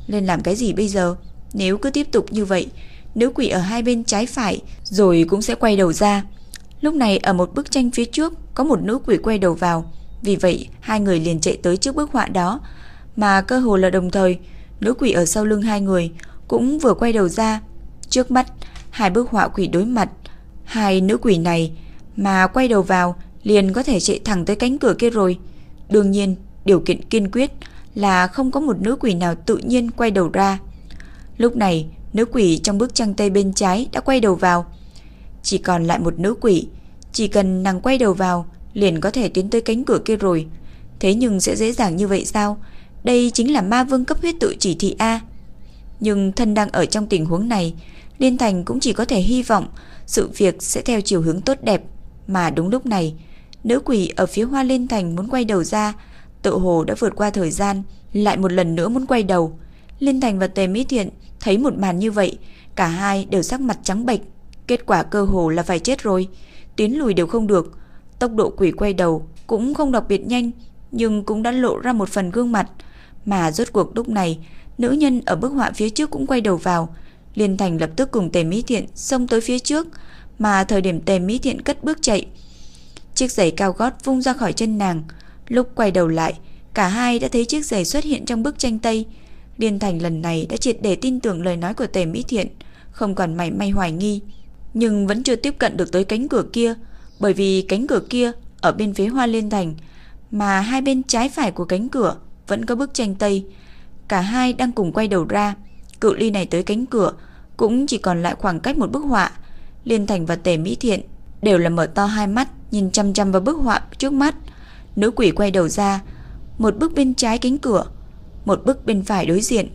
Nên làm cái gì bây giờ? Nếu cứ tiếp tục như vậy, nữ quỷ ở hai bên trái phải rồi cũng sẽ quay đầu ra. Lúc này ở một bức tranh phía trước có một nữ quỷ quay đầu vào. Vì vậy, hai người liền chạy tới trước bức họa đó, mà cơ hồ là đồng thời, nữ quỷ ở sau lưng hai người cũng vừa quay đầu ra. Trước mắt, hai bức họa quỷ đối mặt, hai nữ quỷ này mà quay đầu vào liền có thể chạy thẳng tới cánh cửa kia rồi. Đương nhiên, điều kiện kiên quyết là không có một nữ quỷ nào tự nhiên quay đầu ra. Lúc này, nữ quỷ trong bức tranh tây bên trái đã quay đầu vào. Chỉ còn lại một nữ quỷ, chỉ cần nàng quay đầu vào liền có thể tiến tới cánh cửa kia rồi. Thế nhưng sẽ dễ dàng như vậy sao? Đây chính là ma vương cấp huyết tự chỉ thị A. Nhưng thân đang ở trong tình huống này, Liên Thành cũng chỉ có thể hy vọng sự việc sẽ theo chiều hướng tốt đẹp. Mà đúng lúc này, nữ quỷ ở phía Hoa Liên Thành muốn quay đầu ra, tự hồ đã vượt qua thời gian, lại một lần nữa muốn quay đầu. Liên Thành và Tề Mỹ Thiện thấy một màn như vậy, cả hai đều sắc mặt trắng bệch, kết quả cơ hồ là phải chết rồi, tiến lùi đều không được. Tốc độ quỷ quay đầu cũng không đặc biệt nhanh, nhưng cũng đã lộ ra một phần gương mặt, mà rốt cuộc lúc này, nữ nhân ở bức họa phía trước cũng quay đầu vào. Liên Thành lập tức cùng Tề Mỹ Thiện xông tới phía trước, mà thời điểm Tề Mỹ Thiện cất bước chạy, chiếc giày cao gót vung ra khỏi chân nàng. Lúc quay đầu lại, cả hai đã thấy chiếc giày xuất hiện trong bức tranh tây. Liên Thành lần này đã triệt để tin tưởng lời nói của Tề Mỹ Thiện, không còn mảy may hoài nghi, nhưng vẫn chưa tiếp cận được tới cánh cửa kia, bởi vì cánh cửa kia ở bên phía Hoa Liên Thành, mà hai bên trái phải của cánh cửa vẫn có bức tranh tây. Cả hai đang cùng quay đầu ra, cự ly này tới cánh cửa cũng chỉ còn lại khoảng cách một bức họa. Liên Thành và Tề Mỹ Thiện đều là mở to hai mắt, nhìn chăm chăm vào bức họa trước mắt. Nữ quỷ quay đầu ra, một bức bên trái cánh cửa, một bức bên phải đối diện.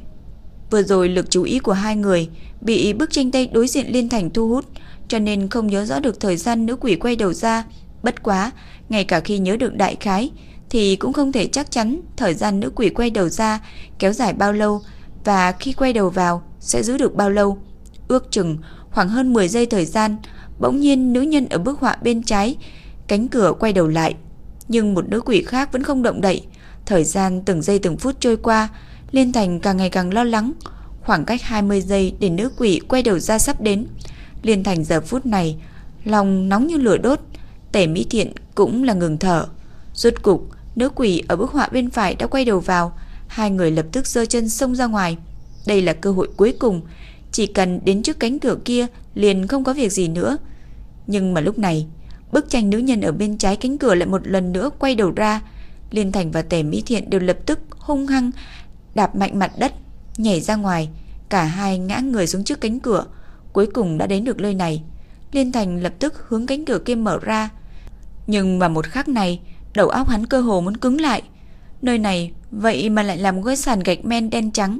Vừa rồi lực chú ý của hai người bị bức tranh tây đối diện Liên Thành thu hút, cho nên không nhớ rõ được thời gian nữ quỷ quay đầu ra. Bất quá, ngay cả khi nhớ được đại khái thì cũng không thể chắc chắn thời gian nữ quỷ quay đầu ra kéo dài bao lâu và khi quay đầu vào sẽ giữ được bao lâu. Ước chừng khoảng hơn 10 giây thời gian, bỗng nhiên nữ nhân ở bức họa bên trái cánh cửa quay đầu lại, nhưng một nữ quỷ khác vẫn không động đậy. Thời gian từng giây từng phút trôi qua, Liên Thành càng ngày càng lo lắng. Khoảng cách 20 giây để nữ quỷ quay đầu ra sắp đến. Liên Thành giờ phút này, lòng nóng như lửa đốt, Tể Mỹ Thiện cũng là ngừng thở. Rốt cục, nữ quỷ ở bức họa bên phải đã quay đầu vào, hai người lập tức giơ chân xông ra ngoài. Đây là cơ hội cuối cùng, chỉ cần đến trước cánh cửa kia liền không có việc gì nữa. Nhưng mà lúc này, bức tranh nữ nhân ở bên trái cánh cửa lại một lần nữa quay đầu ra. Liên Thành và Tề Mỹ Thiện đều lập tức hung hăng đạp mạnh mặt đất, nhảy ra ngoài, cả hai ngã người xuống trước cánh cửa, cuối cùng đã đến được nơi này. Liên Thành lập tức hướng cánh cửa kia mở ra. Nhưng mà một khắc này, đầu óc hắn cơ hồ muốn cứng lại. Nơi này vậy mà lại làm gói sàn gạch men đen trắng,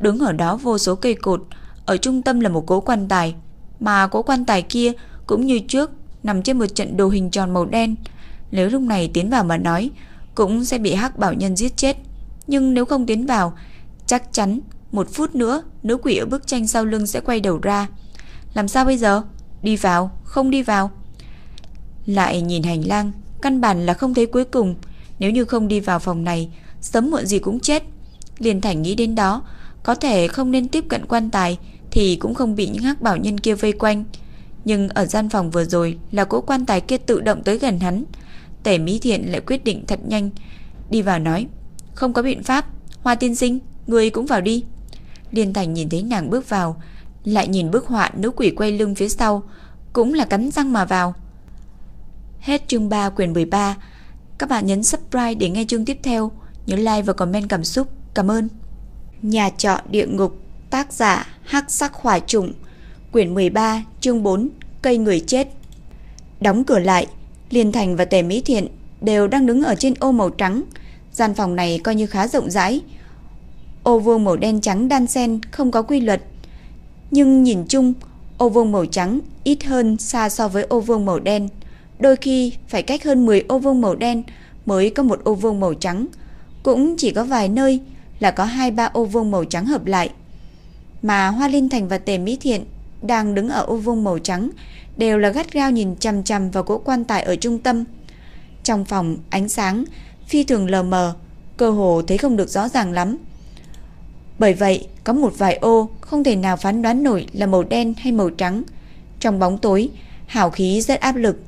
đứng ở đó vô số cây cột, ở trung tâm là một cố quan tài, mà cố quan tài kia cũng như trước nằm trên một trận đồ hình tròn màu đen. Nếu lúc này tiến vào mà nói, cũng sẽ bị hắc bảo nhân giết chết. Nhưng nếu không tiến vào, chắc chắn một phút nữa nữ quỷ ở bức tranh sau lưng sẽ quay đầu ra. Làm sao bây giờ? Đi vào, không đi vào. Lại nhìn hành lang, căn bản là không thấy cuối cùng. Nếu như không đi vào phòng này, sớm muộn gì cũng chết. Liên Thành nghĩ đến đó, có thể không nên tiếp cận quan tài thì cũng không bị những hắc bảo nhân kia vây quanh. Nhưng ở gian phòng vừa rồi là cỗ quan tài kia tự động tới gần hắn. Tể Mỹ Thiện lại quyết định thật nhanh, đi vào nói, không có biện pháp, Hoa tiên sinh, người cũng vào đi. Liên Thành nhìn thấy nàng bước vào, lại nhìn bức họa nữ quỷ quay lưng phía sau, cũng là cắn răng mà vào. Hết chương 3 quyển 13. Các bạn nhấn subscribe để nghe chương tiếp theo, nhớ like và comment cảm xúc. Cảm ơn. Nhà trọ địa ngục, tác giả Hắc Sắc Hỏa Trùng, quyển 13, chương 4, cây người chết. Đóng cửa lại, Liên Thành và Tề Mỹ Thiện đều đang đứng ở trên ô màu trắng. Gian phòng này coi như khá rộng rãi. Ô vuông màu đen trắng đan xen không có quy luật, nhưng nhìn chung, ô vuông màu trắng ít hơn xa so với ô vuông màu đen. Đôi khi phải cách hơn 10 ô vuông màu đen mới có một ô vuông màu trắng, cũng chỉ có vài nơi là có 2-3 ô vuông màu trắng hợp lại. Mà Hoa Liên Thành và Tề Mỹ Thiện đang đứng ở ô vuông màu trắng đều là gắt gao nhìn chằm chằm vào cỗ quan tài ở trung tâm. Trong phòng ánh sáng phi thường lờ mờ, cơ hồ thấy không được rõ ràng lắm. Bởi vậy, có một vài ô không thể nào phán đoán nổi là màu đen hay màu trắng. Trong bóng tối, hào khí rất áp lực.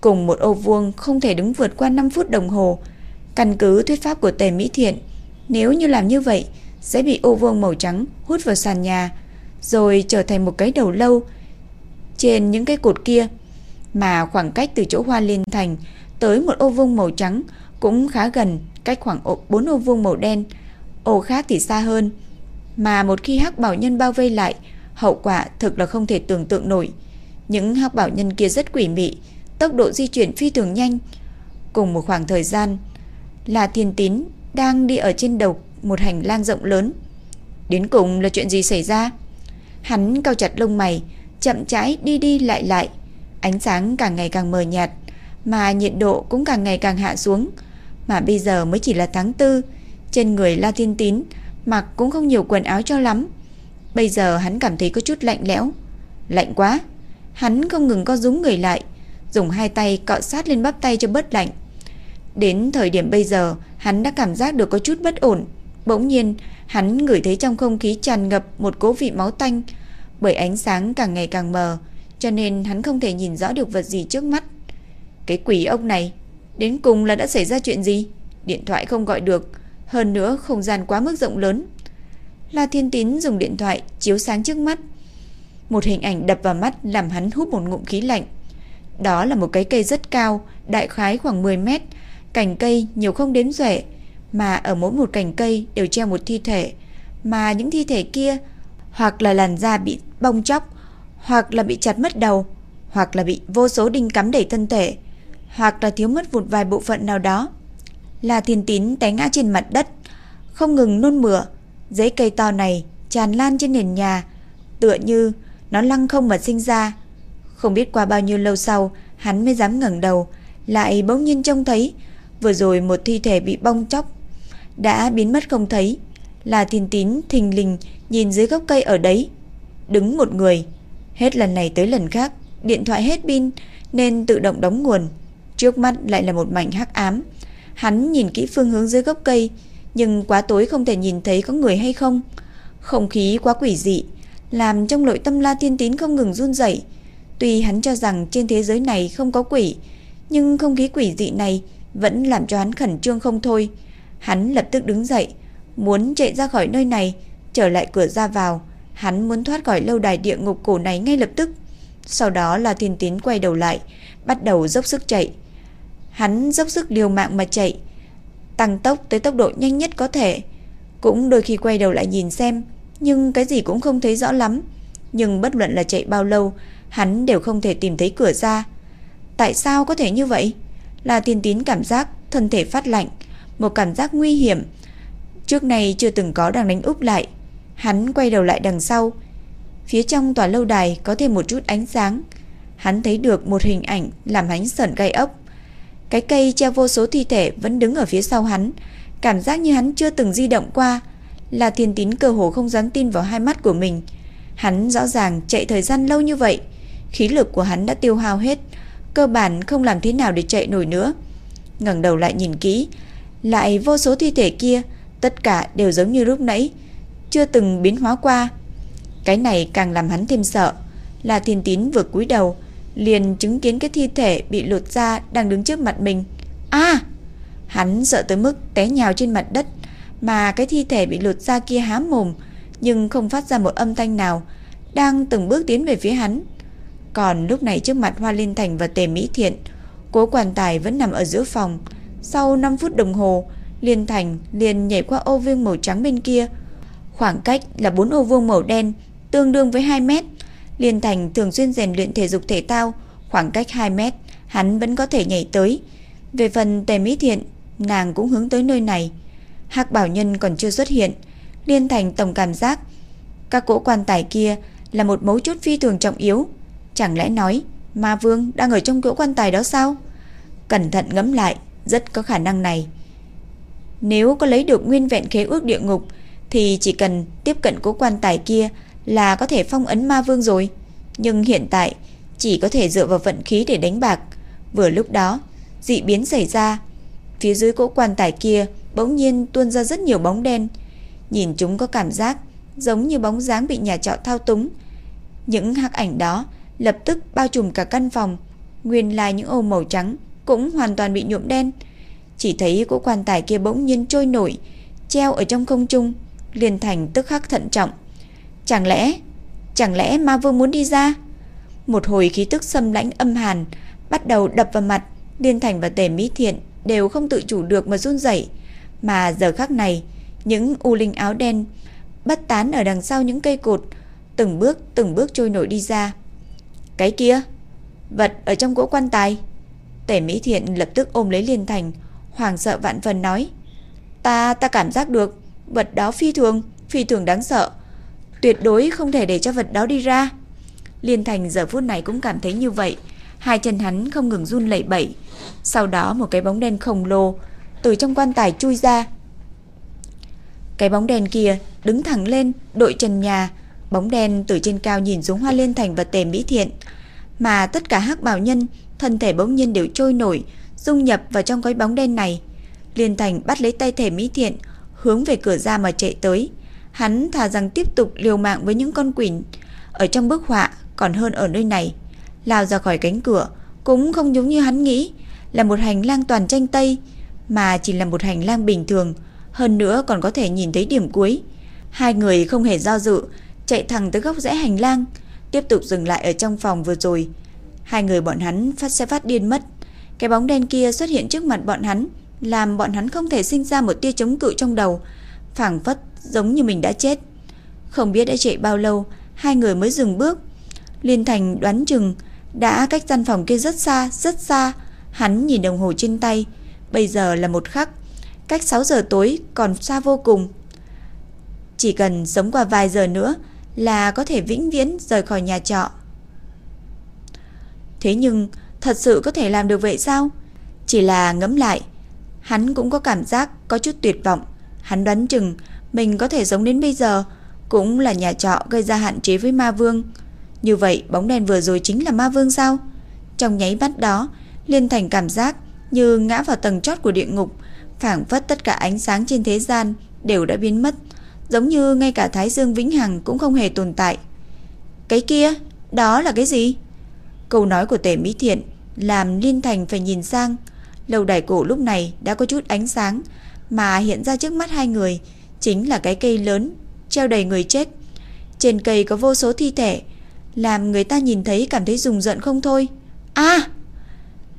Cùng một ô vuông không thể đứng vượt qua 5 phút đồng hồ. Căn cứ thuyết pháp của Tề Mỹ Thiện, nếu như làm như vậy, sẽ bị ô vuông màu trắng hút vào sàn nhà, rồi trở thành một cái đầu lâu trên những cái cột kia. Mà khoảng cách từ chỗ hoa liên thành tới một ô vuông màu trắng cũng khá gần, cách khoảng 4 ô vuông màu đen. Ô khác thì xa hơn. Mà một khi hắc bảo nhân bao vây lại, hậu quả thực là không thể tưởng tượng nổi. Những hắc bảo nhân kia rất quỷ mị, tốc độ di chuyển phi thường nhanh. Cùng một khoảng thời gian, là thiên tín đang đi ở trên đầu một hành lang rộng lớn. Đến cùng là chuyện gì xảy ra? Hắn cao chặt lông mày, chậm rãi đi đi lại lại. Ánh sáng càng ngày càng mờ nhạt, mà nhiệt độ cũng càng ngày càng hạ xuống. Mà bây giờ mới chỉ là tháng tư, trên người La Thiên Tín mặc cũng không nhiều quần áo cho lắm. Bây giờ hắn cảm thấy có chút lạnh lẽo. Lạnh quá. Hắn không ngừng co rúm người lại, dùng hai tay cọ sát lên bắp tay cho bớt lạnh. Đến thời điểm bây giờ, hắn đã cảm giác được có chút bất ổn. Bỗng nhiên, hắn ngửi thấy trong không khí tràn ngập một cố vị máu tanh, bởi ánh sáng càng ngày càng mờ, cho nên hắn không thể nhìn rõ được vật gì trước mắt. Cái quỷ ông này, đến cùng là đã xảy ra chuyện gì? Điện thoại không gọi được, hơn nữa không gian quá mức rộng lớn. La Thiên Tín dùng điện thoại chiếu sáng trước mắt. Một hình ảnh đập vào mắt làm hắn hút một ngụm khí lạnh. Đó là một cái cây rất cao, đại khái khoảng 10 mét, cành cây nhiều không đếm xuể, mà ở mỗi một cành cây đều treo một thi thể, mà những thi thể kia hoặc là làn da bị bong chóc, hoặc là bị chặt mất đầu, hoặc là bị vô số đinh cắm đẩy thân thể, hoặc là thiếu mất một vài bộ phận nào đó. Là Thiên Tín té ngã trên mặt đất, không ngừng nôn mửa, giấy cây to này tràn lan trên nền nhà, tựa như nó lăng không mà sinh ra. Không biết qua bao nhiêu lâu sau, hắn mới dám ngẩng đầu, lại bỗng nhiên trông thấy vừa rồi một thi thể bị bong chóc đã biến mất không thấy. Là Thiên Tín thình lình nhìn dưới gốc cây ở đấy, đứng một người. Hết lần này tới lần khác, điện thoại hết pin nên tự động đóng nguồn. Trước mắt lại là một mảnh hắc ám. Hắn nhìn kỹ phương hướng dưới gốc cây, nhưng quá tối không thể nhìn thấy có người hay không. Không khí quá quỷ dị, làm trong nội tâm La Thiên Tín không ngừng run rẩy. Tuy hắn cho rằng trên thế giới này không có quỷ, nhưng không khí quỷ dị này vẫn làm cho hắn khẩn trương không thôi. Hắn lập tức đứng dậy, muốn chạy ra khỏi nơi này, trở lại cửa ra vào. Hắn muốn thoát khỏi lâu đài địa ngục cổ này ngay lập tức. Sau đó là thiên tín quay đầu lại, bắt đầu dốc sức chạy. Hắn dốc sức liều mạng mà chạy, tăng tốc tới tốc độ nhanh nhất có thể. Cũng đôi khi quay đầu lại nhìn xem, nhưng cái gì cũng không thấy rõ lắm. Nhưng bất luận là chạy bao lâu, hắn đều không thể tìm thấy cửa ra. Tại sao có thể như vậy? Là thiên tín cảm giác thân thể phát lạnh, một cảm giác nguy hiểm. Trước này chưa từng có đang đánh úp lại. Hắn quay đầu lại đằng sau, phía trong tòa lâu đài có thêm một chút ánh sáng. Hắn thấy được một hình ảnh làm hắn sởn gai ốc. Cái cây treo vô số thi thể vẫn đứng ở phía sau hắn, cảm giác như hắn chưa từng di động qua. Là thiên tín cơ hồ không dám tin vào hai mắt của mình. Hắn rõ ràng chạy thời gian lâu như vậy, khí lực của hắn đã tiêu hao hết, cơ bản không làm thế nào để chạy nổi nữa. ngẩng đầu lại nhìn kỹ, lại vô số thi thể kia, tất cả đều giống như lúc nãy, chưa từng biến hóa qua. Cái này càng làm hắn thêm sợ. Là thiên tín vừa cúi đầu, liền chứng kiến cái thi thể bị lột ra đang đứng trước mặt mình. a Hắn sợ tới mức té nhào trên mặt đất, mà cái thi thể bị lột ra kia há mồm, nhưng không phát ra một âm thanh nào, đang từng bước tiến về phía hắn. Còn lúc này trước mặt Hoa Liên Thành và Tề Mỹ Thiện, cố quan tài vẫn nằm ở giữa phòng. Sau 5 phút đồng hồ, Liên Thành liền nhảy qua ô vuông màu trắng bên kia. Khoảng cách là 4 ô vuông màu đen, tương đương với 2 mét. Liên Thành thường xuyên rèn luyện thể dục thể thao, khoảng cách 2 mét, hắn vẫn có thể nhảy tới. Về phần Tề Mỹ Thiện, nàng cũng hướng tới nơi này. Hạc Bảo Nhân còn chưa xuất hiện, Liên Thành tổng cảm giác các cỗ quan tài kia là một mấu chốt phi thường trọng yếu. Chẳng lẽ nói Ma Vương đang ở trong cỗ quan tài đó sao? Cẩn thận ngẫm lại, rất có khả năng này. Nếu có lấy được nguyên vẹn khế ước địa ngục thì chỉ cần tiếp cận cố quan tài kia là có thể phong ấn Ma Vương rồi. Nhưng hiện tại chỉ có thể dựa vào vận khí để đánh bạc. Vừa lúc đó, dị biến xảy ra. Phía dưới cỗ quan tài kia bỗng nhiên tuôn ra rất nhiều bóng đen. Nhìn chúng có cảm giác giống như bóng dáng bị nhà trọ thao túng. Những hắc ảnh đó lập tức bao trùm cả căn phòng. Nguyên lai những ô màu trắng cũng hoàn toàn bị nhuộm đen. Chỉ thấy cỗ quan tài kia bỗng nhiên trôi nổi, treo ở trong không trung, liên thành tức khắc thận trọng. Chẳng lẽ, chẳng lẽ ma vương muốn đi ra? Một hồi khí tức xâm lãnh âm hàn bắt đầu đập vào mặt, Liên Thành và Tề Mỹ Thiện đều không tự chủ được mà run rẩy, mà giờ khắc này, những u linh áo đen bất tán ở đằng sau những cây cột, từng bước từng bước trôi nổi đi ra. Cái kia, vật ở trong gỗ quan tài. Tề Mỹ Thiện lập tức ôm lấy Liên Thành, hoàng sợ vạn phần nói: "Ta ta cảm giác được, vật đó phi thường, phi thường đáng sợ, tuyệt đối không thể để cho vật đó đi ra." Liên Thành giờ phút này cũng cảm thấy như vậy, hai chân hắn không ngừng run lẩy bẩy. Sau đó một cái bóng đen khổng lồ từ trong quan tài chui ra. Cái bóng đen kia đứng thẳng lên, đội trần nhà, bóng đen từ trên cao nhìn xuống Hoa Liên Thành và Tề Mỹ Thiện, mà tất cả hắc bảo nhân, thân thể bỗng nhiên đều trôi nổi, dung nhập vào trong cái bóng đen này. Liên Thành bắt lấy tay Tề Mỹ Thiện, hướng về cửa ra mà chạy tới. Hắn thà rằng tiếp tục liều mạng với những con quỷ ở trong bức họa còn hơn ở nơi này. Lao ra khỏi cánh cửa cũng không giống như hắn nghĩ là một hành lang toàn tranh tây, mà chỉ là một hành lang bình thường, hơn nữa còn có thể nhìn thấy điểm cuối. Hai người không hề do dự, chạy thẳng tới góc rẽ hành lang, tiếp tục dừng lại ở trong phòng vừa rồi. Hai người bọn hắn phát sẽ phát điên mất. Cái bóng đen kia xuất hiện trước mặt bọn hắn, làm bọn hắn không thể sinh ra một tia chống cự trong đầu, phảng phất giống như mình đã chết. Không biết đã chạy bao lâu, hai người mới dừng bước. Liên Thành đoán chừng đã cách gian phòng kia rất xa, rất xa. Hắn nhìn đồng hồ trên tay, bây giờ là một khắc, cách 6 giờ tối còn xa vô cùng. Chỉ cần sống qua vài giờ nữa là có thể vĩnh viễn rời khỏi nhà trọ. Thế nhưng, thật sự có thể làm được vậy sao? Chỉ là ngẫm lại, hắn cũng có cảm giác có chút tuyệt vọng. Hắn đoán chừng mình có thể sống đến bây giờ cũng là nhà trọ gây ra hạn chế với ma vương. Như vậy bóng đèn vừa rồi chính là ma vương sao? Trong nháy mắt đó, Liên Thành cảm giác như ngã vào tầng chót của địa ngục, phảng phất tất cả ánh sáng trên thế gian đều đã biến mất, giống như ngay cả Thái Dương Vĩnh Hằng cũng không hề tồn tại. Cái kia, đó là cái gì? Câu nói của Tề Mỹ Thiện làm Liên Thành phải nhìn sang. Lâu đài cổ lúc này đã có chút ánh sáng, mà hiện ra trước mắt hai người chính là cái cây lớn treo đầy người chết. Trên cây có vô số thi thể, làm người ta nhìn thấy cảm thấy rùng rợn không thôi. A!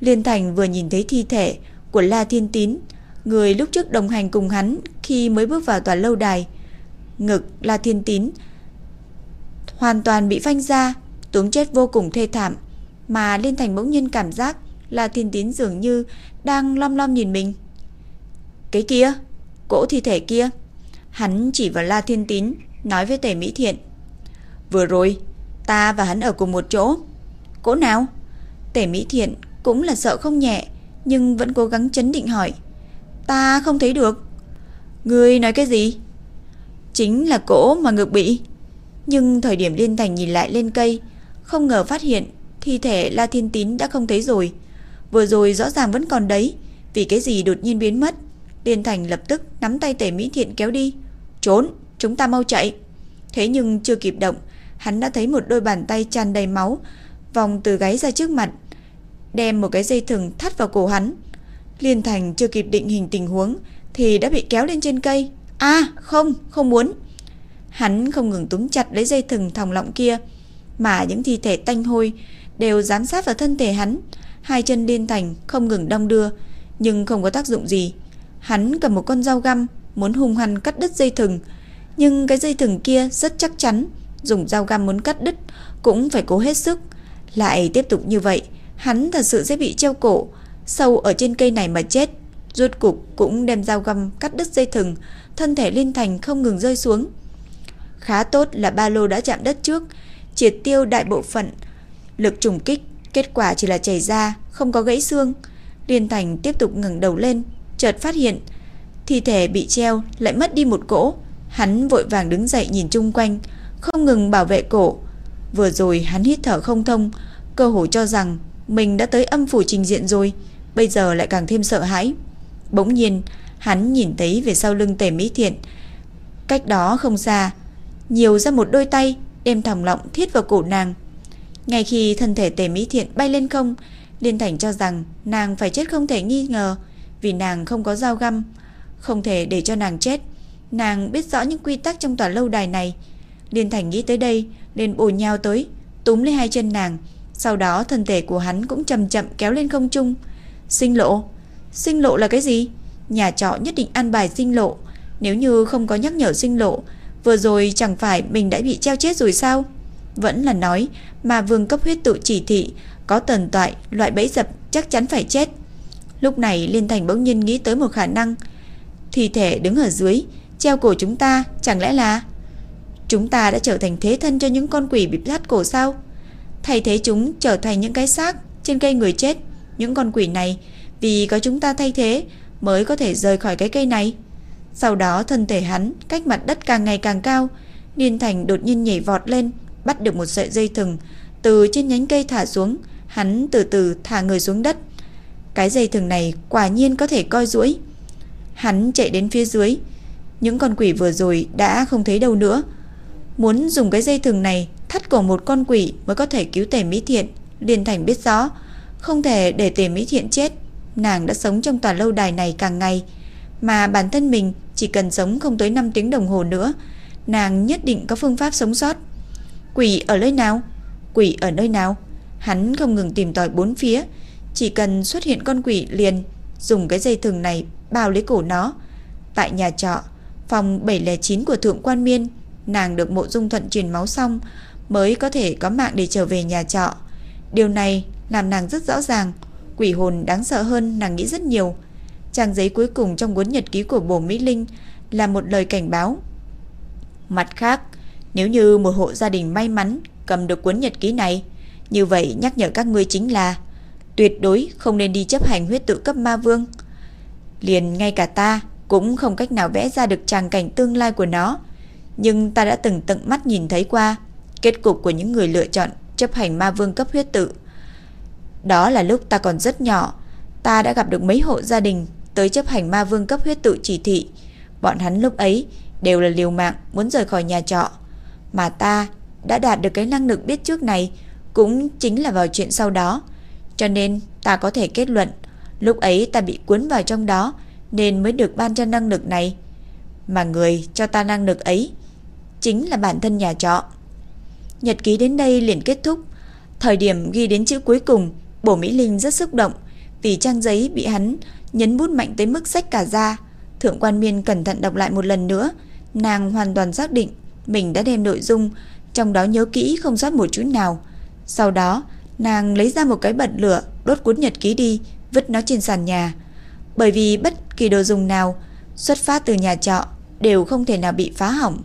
Liên Thành vừa nhìn thấy thi thể của La Thiên Tín, người lúc trước đồng hành cùng hắn khi mới bước vào tòa lâu đài. Ngực La Thiên Tín hoàn toàn bị phanh ra, tướng chết vô cùng thê thảm, mà Liên Thành bỗng nhiên cảm giác là Thiên Tín dường như đang lom lom nhìn mình. Cái kia, cỗ thi thể kia. Hắn chỉ vào La Thiên Tín, nói với Tề Mỹ Thiện. Vừa rồi, ta và hắn ở cùng một chỗ. Cỗ nào? Tể Mỹ Thiện cũng là sợ không nhẹ, nhưng vẫn cố gắng chấn định hỏi. Ta không thấy được. Ngươi nói cái gì? Chính là cỗ mà ngược bị. Nhưng thời điểm Liên Thành nhìn lại lên cây, không ngờ phát hiện thi thể La Thiên Tín đã không thấy rồi. Vừa rồi rõ ràng vẫn còn đấy, vì cái gì đột nhiên biến mất. Liên Thành lập tức nắm tay Tề Mỹ Thiện kéo đi. Trốn, chúng ta mau chạy. Thế nhưng chưa kịp động, hắn đã thấy một đôi bàn tay tràn đầy máu vòng từ gáy ra trước mặt, đem một cái dây thừng thắt vào cổ hắn. Liên Thành chưa kịp định hình tình huống thì đã bị kéo lên trên cây. A, à, không, không muốn. Hắn không ngừng túm chặt lấy dây thừng thòng lọng kia, mà những thi thể tanh hôi đều giám sát vào thân thể hắn. Hai chân Liên Thành không ngừng đong đưa, nhưng không có tác dụng gì. Hắn cầm một con dao găm, muốn hung hăng cắt đứt dây thừng, nhưng cái dây thừng kia rất chắc chắn, dùng dao găm muốn cắt đứt cũng phải cố hết sức. Lại tiếp tục như vậy, hắn thật sự sẽ bị treo cổ, sâu ở trên cây này mà chết. Rốt cục cũng đem dao găm cắt đứt dây thừng, thân thể Liên Thành không ngừng rơi xuống. Khá tốt là ba lô đã chạm đất trước, triệt tiêu đại bộ phận lực trùng kích, kết quả chỉ là chảy ra, không có gãy xương. Liên Thành tiếp tục ngẩng đầu lên, chợt phát hiện thi thể bị treo lại mất đi một cỗ. Hắn vội vàng đứng dậy nhìn chung quanh, không ngừng bảo vệ cổ. Vừa rồi hắn hít thở không thông, cơ hồ cho rằng mình đã tới âm phủ trình diện rồi, bây giờ lại càng thêm sợ hãi. Bỗng nhiên, hắn nhìn thấy về sau lưng Tề Mỹ Thiện, cách đó không xa, nhiều ra một đôi tay đem thòng lọng thiết vào cổ nàng. Ngay khi thân thể Tề Mỹ Thiện bay lên không, Liên Thành cho rằng nàng phải chết không thể nghi ngờ, vì nàng không có dao găm, không thể để cho nàng chết. Nàng biết rõ những quy tắc trong tòa lâu đài này. Liên Thành nghĩ tới đây, liền bổ nhào tới, túm lấy hai chân nàng, sau đó thân thể của hắn cũng chậm chậm kéo lên không trung. Sinh lộ? Sinh lộ là cái gì? Nhà trọ nhất định an bài sinh lộ, nếu như không có nhắc nhở sinh lộ, vừa rồi chẳng phải mình đã bị treo chết rồi sao? Vẫn là nói mà vương cấp huyết tự chỉ thị có tần toại loại bẫy dập chắc chắn phải chết. Lúc này Liên Thành bỗng nhiên nghĩ tới một khả năng. Thi thể đứng ở dưới, treo cổ chúng ta, chẳng lẽ là... Chúng ta đã trở thành thế thân cho những con quỷ bị thắt cổ sao? Thay thế chúng trở thành những cái xác trên cây người chết. Những con quỷ này vì có chúng ta thay thế mới có thể rời khỏi cái cây này. Sau đó thân thể hắn cách mặt đất càng ngày càng cao. Liên Thành đột nhiên nhảy vọt lên, bắt được một sợi dây thừng từ trên nhánh cây thả xuống. Hắn từ từ thả người xuống đất. Cái dây thừng này quả nhiên có thể coi duỗi. Hắn chạy đến phía dưới. Những con quỷ vừa rồi đã không thấy đâu nữa. Muốn dùng cái dây thừng này thắt cổ một con quỷ mới có thể cứu Tề Mỹ Thiện. Liên Thành biết rõ, không thể để Tề Mỹ Thiện chết. Nàng đã sống trong tòa lâu đài này càng ngày, mà bản thân mình chỉ cần sống không tới 5 tiếng đồng hồ nữa, nàng nhất định có phương pháp sống sót. Quỷ ở nơi nào? Quỷ ở nơi nào? Hắn không ngừng tìm tòi bốn phía, chỉ cần xuất hiện con quỷ liền dùng cái dây thừng này bao lấy cổ nó. Tại nhà trọ, phòng 709 của Thượng Quan Miên, nàng được mộ dung thuận truyền máu xong mới có thể có mạng để trở về nhà trọ. Điều này làm nàng rất rõ ràng, quỷ hồn đáng sợ hơn nàng nghĩ rất nhiều. Trang giấy cuối cùng trong cuốn nhật ký của bổ Mỹ Linh là một lời cảnh báo. Mặt khác, nếu như một hộ gia đình may mắn cầm được cuốn nhật ký này, như vậy nhắc nhở các ngươi chính là tuyệt đối không nên đi chấp hành huyết tự cấp ma vương. Liền ngay cả ta cũng không cách nào vẽ ra được tràng cảnh tương lai của nó, nhưng ta đã từng tận mắt nhìn thấy qua kết cục của những người lựa chọn chấp hành ma vương cấp huyết tự. Đó là lúc ta còn rất nhỏ, ta đã gặp được mấy hộ gia đình tới chấp hành ma vương cấp huyết tự chỉ thị. Bọn hắn lúc ấy đều là liều mạng muốn rời khỏi nhà trọ, mà ta đã đạt được cái năng lực biết trước này cũng chính là vào chuyện sau đó. Cho nên ta có thể kết luận, lúc ấy ta bị cuốn vào trong đó nên mới được ban cho năng lực này. Mà người cho ta năng lực ấy chính là bản thân nhà trọ. Nhật ký đến đây liền kết thúc. Thời điểm ghi đến chữ cuối cùng, Bổ Mỹ Linh rất xúc động vì trang giấy bị hắn nhấn bút mạnh tới mức rách cả ra. Thượng quan miên cẩn thận đọc lại một lần nữa, nàng hoàn toàn xác định mình đã đem nội dung trong đó nhớ kỹ không sót một chút nào. Sau đó, nàng lấy ra một cái bật lửa, đốt cuốn nhật ký đi, vứt nó trên sàn nhà. Bởi vì bất kỳ đồ dùng nào xuất phát từ nhà trọ đều không thể nào bị phá hỏng.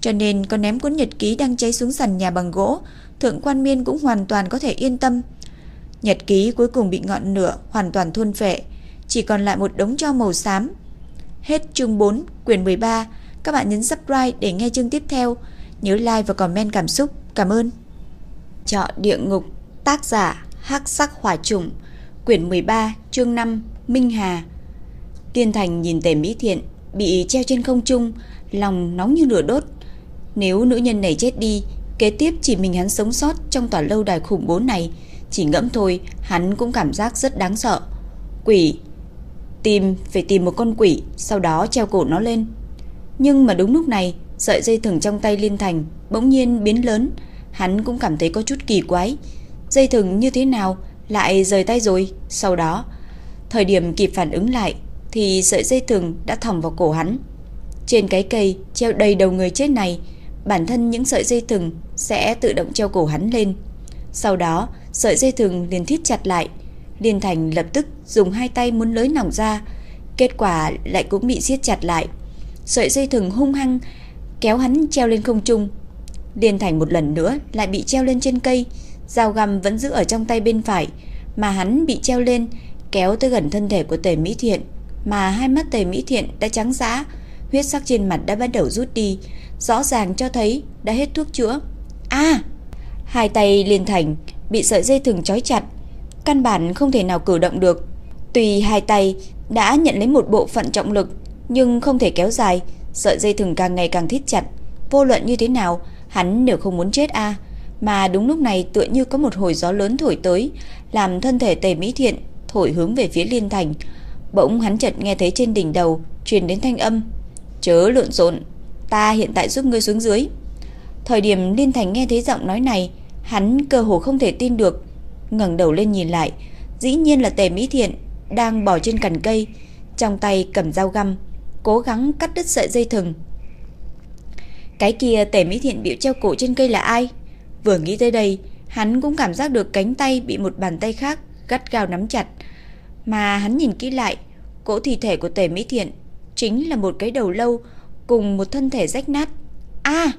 cho nên có ném cuốn nhật ký đang cháy xuống sàn nhà bằng gỗ, Thượng Quan Miên cũng hoàn toàn có thể yên tâm. Nhật ký cuối cùng bị ngọn lửa hoàn toàn thôn phệ, chỉ còn lại một đống tro màu xám. Hết chương 4, quyển 13. Các bạn nhấn subscribe để nghe chương tiếp theo. Nhớ like và comment cảm xúc. Cảm ơn. Chợ địa ngục, tác giả Hắc Sắc Hỏa Trùng, quyển 13, chương 5, Minh Hà. Tiên Thành nhìn Tề Mỹ Thiện bị treo trên không trung, lòng nóng như lửa đốt. Nếu nữ nhân này chết đi, kế tiếp chỉ mình hắn sống sót trong tòa lâu đài khủng bố này, chỉ ngẫm thôi, hắn cũng cảm giác rất đáng sợ. Quỷ, tìm phải tìm một con quỷ, sau đó treo cổ nó lên. Nhưng mà đúng lúc này, sợi dây thừng trong tay Liên Thành bỗng nhiên biến lớn, hắn cũng cảm thấy có chút kỳ quái. Dây thừng như thế nào lại rời tay rồi? Sau đó, thời điểm kịp phản ứng lại thì sợi dây thừng đã thòng vào cổ hắn. Trên cái cây treo đầy đầu người chết này, bản thân những sợi dây thừng sẽ tự động treo cổ hắn lên. Sau đó, sợi dây thừng liền thít chặt lại. Liên Thành lập tức dùng hai tay muốn lới nòng ra, kết quả lại cũng bị siết chặt lại. Sợi dây thừng hung hăng kéo hắn treo lên không trung. Liên Thành một lần nữa lại bị treo lên trên cây, dao găm vẫn giữ ở trong tay bên phải, mà hắn bị treo lên kéo tới gần thân thể của Tề Mỹ Thiện, mà hai mắt Tề Mỹ Thiện đã trắng dã, huyết sắc trên mặt đã bắt đầu rút đi, rõ ràng cho thấy đã hết thuốc chữa. A! hai tay Liên Thành bị sợi dây thừng trói chặt, căn bản không thể nào cử động được. Tuy hai tay đã nhận lấy một bộ phận trọng lực, nhưng không thể kéo dài, sợi dây thừng càng ngày càng thít chặt. Vô luận như thế nào, hắn đều không muốn chết a. Mà đúng lúc này tựa như có một hồi gió lớn thổi tới, làm thân thể Tề Mỹ Thiện thổi hướng về phía Liên Thành. Bỗng hắn chợt nghe thấy trên đỉnh đầu truyền đến thanh âm, "Chớ lộn xộn, ta hiện tại giúp ngươi xuống dưới." Thời điểm Liên Thành nghe thấy giọng nói này, hắn cơ hồ không thể tin được, ngẩng đầu lên nhìn lại, dĩ nhiên là Tề Mỹ Thiện đang bò trên cành cây, trong tay cầm dao găm, cố gắng cắt đứt sợi dây thừng. Cái kia Tề Mỹ Thiện bị treo cổ trên cây là ai? Vừa nghĩ tới đây, hắn cũng cảm giác được cánh tay bị một bàn tay khác gắt gao nắm chặt. Mà hắn nhìn kỹ lại, cỗ thi thể của Tề Mỹ Thiện chính là một cái đầu lâu cùng một thân thể rách nát. A!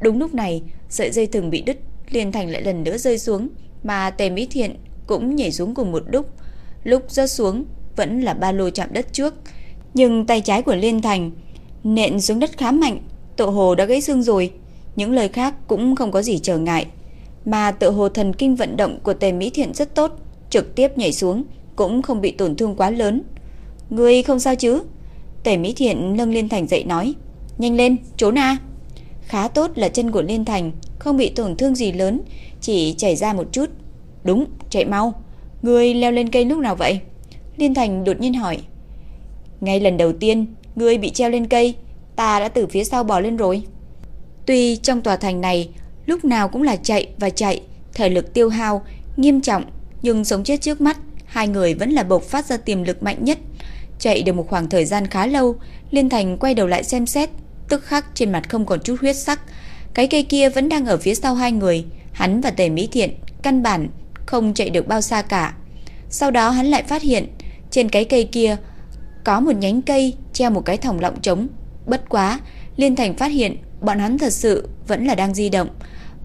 đúng lúc này, sợi dây thừng bị đứt, liền thành lại lần nữa rơi xuống, mà Tề Mỹ Thiện cũng nhảy xuống cùng một lúc. Lúc rơi xuống vẫn là ba lô chạm đất trước, nhưng tay trái của Liên Thành nện xuống đất khá mạnh, tự hồ đã gãy xương rồi. Những lời khác cũng không có gì trở ngại, mà tự hồ thần kinh vận động của Tề Mỹ Thiện rất tốt, trực tiếp nhảy xuống cũng không bị tổn thương quá lớn. "Ngươi không sao chứ?" Tề Mỹ Thiện nâng Liên Thành dậy nói, "Nhanh lên, trốn a." Khá tốt là chân của Liên Thành không bị tổn thương gì lớn, chỉ chảy ra một chút. "Đúng, chạy mau. Ngươi leo lên cây lúc nào vậy?" Liên Thành đột nhiên hỏi. Ngay lần đầu tiên, ngươi bị treo lên cây, ta đã từ phía sau bò lên rồi. Tuy trong tòa thành này, lúc nào cũng là chạy và chạy, thể lực tiêu hao, nghiêm trọng, nhưng sống chết trước mắt, hai người vẫn là bộc phát ra tiềm lực mạnh nhất. Chạy được một khoảng thời gian khá lâu, Liên Thành quay đầu lại xem xét, tức khắc trên mặt không còn chút huyết sắc. Cái cây kia vẫn đang ở phía sau hai người, hắn và Tề Mỹ Thiện căn bản không chạy được bao xa cả. Sau đó hắn lại phát hiện, trên cái cây kia có một nhánh cây treo một cái thòng lọng trống. Bất quá, Liên Thành phát hiện bọn hắn thật sự vẫn là đang di động,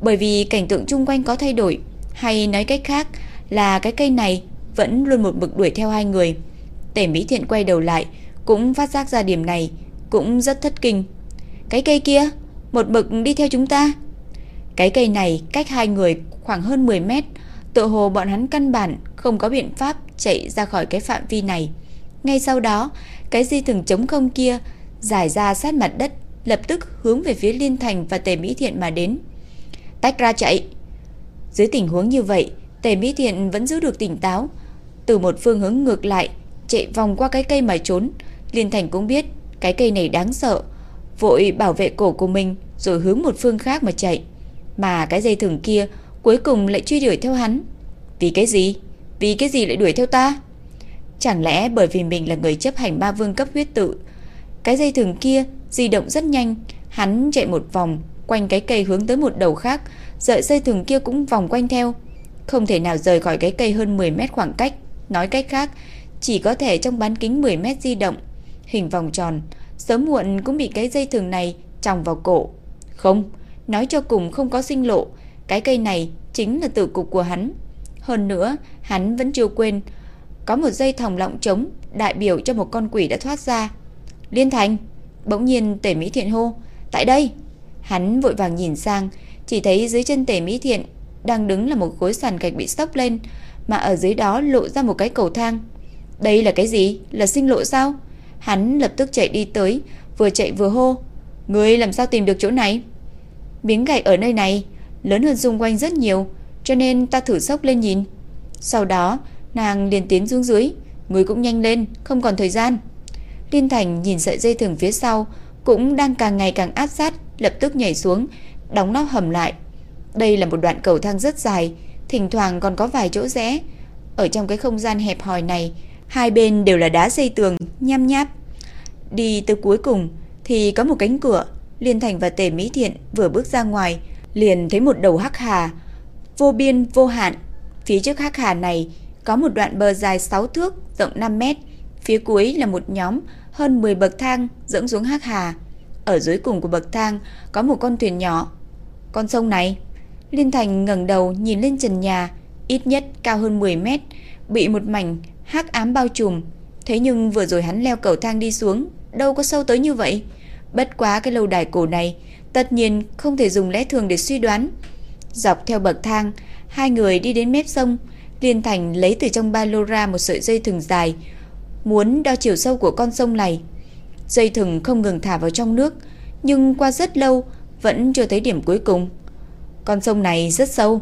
bởi vì cảnh tượng chung quanh có thay đổi, hay nói cách khác là cái cây này vẫn luôn một mực đuổi theo hai người. Tề Mỹ Thiện quay đầu lại, cũng phát giác ra điểm này, cũng rất thất kinh. Cái cây kia, một mực đi theo chúng ta. Cái cây này cách hai người khoảng hơn 10 mét, tự hồ bọn hắn căn bản không có biện pháp chạy ra khỏi cái phạm vi này. Ngay sau đó, cái dây thừng chống không kia giải ra sát mặt đất, lập tức hướng về phía Liên Thành và Tề Mỹ Thiện mà đến. Tách ra chạy. Dưới tình huống như vậy, Tề Mỹ Thiện vẫn giữ được tỉnh táo, từ một phương hướng ngược lại, chạy vòng qua cái cây mà trốn. Liên Thành cũng biết cái cây này đáng sợ, vội bảo vệ cổ của mình rồi hướng một phương khác mà chạy. Mà cái dây thừng kia cuối cùng lại truy đuổi theo hắn. Vì cái gì? Vì cái gì lại đuổi theo ta? Chẳng lẽ bởi vì mình là người chấp hành ba vương cấp huyết tự? Cái dây thừng kia di động rất nhanh. Hắn chạy một vòng Quanh cái cây hướng tới một đầu khác. Sợi dây thừng kia cũng vòng quanh theo. Không thể nào rời khỏi cái cây hơn 10 mét khoảng cách. Nói cách khác Chỉ có thể trong bán kính 10 mét di động. Hình vòng tròn. Sớm muộn cũng bị cái dây thừng này Tròng vào cổ. Không, nói cho cùng không có sinh lộ, cái cây này chính là tử cục của hắn. Hơn nữa, hắn vẫn chưa quên có một dây thòng lọng trống đại biểu cho một con quỷ đã thoát ra. Liên Thành, bỗng nhiên Tề Mỹ Thiện hô, "Tại đây!" Hắn vội vàng nhìn sang, chỉ thấy dưới chân Tề Mỹ Thiện đang đứng là một khối sàn gạch bị sốc lên, mà ở dưới đó lộ ra một cái cầu thang. Đây là cái gì? Là sinh lộ sao? Hắn lập tức chạy đi tới, vừa chạy vừa hô, "Ngươi làm sao tìm được chỗ này?" Miếng gạch ở nơi này lớn hơn xung quanh rất nhiều, cho nên ta thử sốc lên nhìn. Sau đó, nàng liền tiến xuống dưới, người cũng nhanh lên, không còn thời gian. Liên Thành nhìn sợi dây thừng phía sau cũng đang càng ngày càng áp sát, lập tức nhảy xuống, đóng nắp hầm lại. Đây là một đoạn cầu thang rất dài, thỉnh thoảng còn có vài chỗ rẽ. Ở trong cái không gian hẹp hòi này, hai bên đều là đá xây tường, nham nháp. Đi tới cuối cùng thì có một cánh cửa, Liên Thành và Tề Mỹ Thiện vừa bước ra ngoài, liền thấy một đầu hắc hà, vô biên vô hạn. Phía trước hắc hà này có một đoạn bờ dài 6 thước, rộng 5 mét. Phía cuối là một nhóm hơn 10 bậc thang dẫn xuống hắc hà. Ở dưới cùng của bậc thang có một con thuyền nhỏ. Con sông này, Liên Thành ngẩng đầu nhìn lên trần nhà, ít nhất cao hơn 10 mét, bị một mảnh hắc ám bao trùm. Thế nhưng vừa rồi hắn leo cầu thang đi xuống, đâu có sâu tới như vậy. Bất quá cái lâu đài cổ này, tất nhiên không thể dùng lẽ thường để suy đoán. Dọc theo bậc thang, hai người đi đến mép sông, Liên Thành lấy từ trong ba lô ra một sợi dây thừng dài, muốn đo chiều sâu của con sông này. Dây thừng không ngừng thả vào trong nước, nhưng qua rất lâu vẫn chưa thấy điểm cuối cùng. Con sông này rất sâu.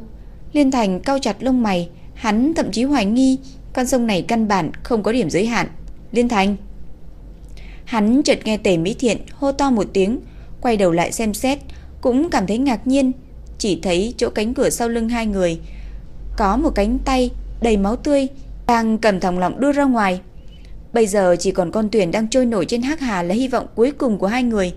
Liên Thành cau chặt lông mày, hắn thậm chí hoài nghi con sông này căn bản không có điểm giới hạn. Liên Thành. Hắn chợt nghe Tề Mỹ Thiện hô to một tiếng, quay đầu lại xem xét, cũng cảm thấy ngạc nhiên, chỉ thấy chỗ cánh cửa sau lưng hai người có một cánh tay đầy máu tươi đang cầm thòng lọng đưa ra ngoài. Bây giờ chỉ còn con thuyền đang trôi nổi trên hắc hà là hy vọng cuối cùng của hai người.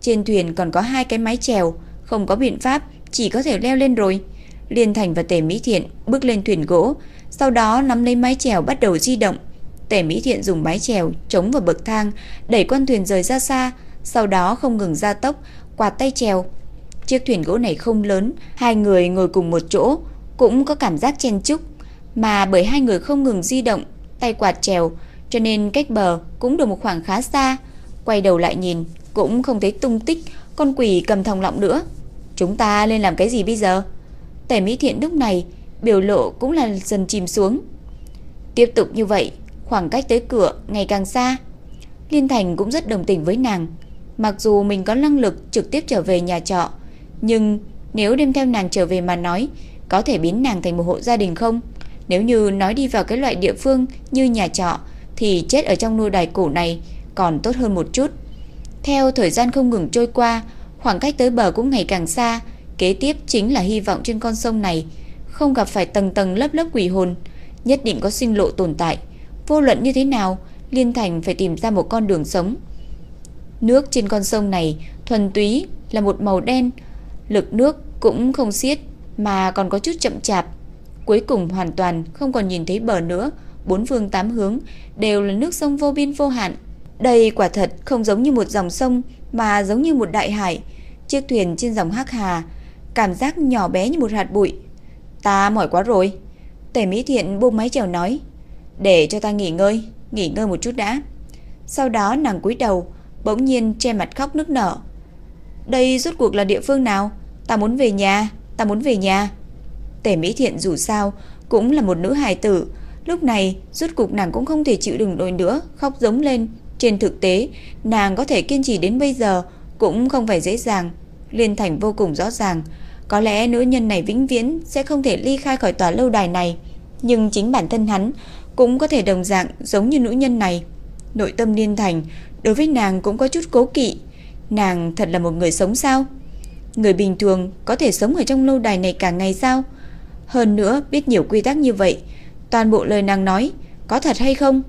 Trên thuyền còn có hai cái mái chèo, không có biện pháp, chỉ có thể leo lên rồi. Liên Thành và Tề Mỹ Thiện bước lên thuyền gỗ, sau đó nắm lấy mái chèo bắt đầu di động. Tề Mỹ Thiện dùng mái chèo chống vào bậc thang, đẩy con thuyền rời ra xa, sau đó không ngừng gia tốc, quạt tay chèo. Chiếc thuyền gỗ này không lớn, hai người ngồi cùng một chỗ, cũng có cảm giác chen chúc, mà bởi hai người không ngừng di động, tay quạt chèo, cho nên cách bờ cũng được một khoảng khá xa. Quay đầu lại nhìn, cũng không thấy tung tích con quỷ cầm thòng lọng nữa. Chúng ta lên làm cái gì bây giờ? Tề Mỹ Thiện lúc này, biểu lộ cũng là dần chìm xuống. Tiếp tục như vậy, khoảng cách tới cửa ngày càng xa. Liên Thành cũng rất đồng tình với nàng. Mặc dù mình có năng lực trực tiếp trở về nhà trọ, nhưng nếu đem theo nàng trở về mà nói, có thể biến nàng thành một hộ gia đình không? Nếu như nói đi vào cái loại địa phương như nhà trọ thì chết ở trong nuôi đài cổ này còn tốt hơn một chút. Theo thời gian không ngừng trôi qua, khoảng cách tới bờ cũng ngày càng xa, kế tiếp chính là hy vọng trên con sông này không gặp phải tầng tầng lớp lớp quỷ hồn, nhất định có sinh lộ tồn tại. Vô luận như thế nào, Liên Thành phải tìm ra một con đường sống. Nước trên con sông này thuần túy là một màu đen, lực nước cũng không xiết mà còn có chút chậm chạp. Cuối cùng hoàn toàn không còn nhìn thấy bờ nữa, bốn phương tám hướng đều là nước sông vô biên vô hạn. Đây quả thật không giống như một dòng sông mà giống như một đại hải. Chiếc thuyền trên dòng Hắc Hà, cảm giác nhỏ bé như một hạt bụi. Ta mỏi quá rồi. Tề Mỹ Thiện buông máy chèo nói, để cho ta nghỉ ngơi, nghỉ ngơi một chút đã. Sau đó nàng cúi đầu, bỗng nhiên che mặt khóc nức nở. Đây rốt cuộc là địa phương nào? Ta muốn về nhà, ta muốn về nhà. Tề Mỹ Thiện dù sao cũng là một nữ hài tử, lúc này rốt cục nàng cũng không thể chịu đựng nổi nữa, khóc giống lên. Trên thực tế, nàng có thể kiên trì đến bây giờ cũng không phải dễ dàng. Liên Thành vô cùng rõ ràng, có lẽ nữ nhân này vĩnh viễn sẽ không thể ly khai khỏi tòa lâu đài này, nhưng chính bản thân hắn cũng có thể đồng dạng giống như nữ nhân này. Nội tâm Liên Thành đối với nàng cũng có chút cố kỵ. Nàng thật là một người sống sao? Người bình thường có thể sống ở trong lâu đài này cả ngày sao? Hơn nữa biết nhiều quy tắc như vậy, toàn bộ lời nàng nói có thật hay không?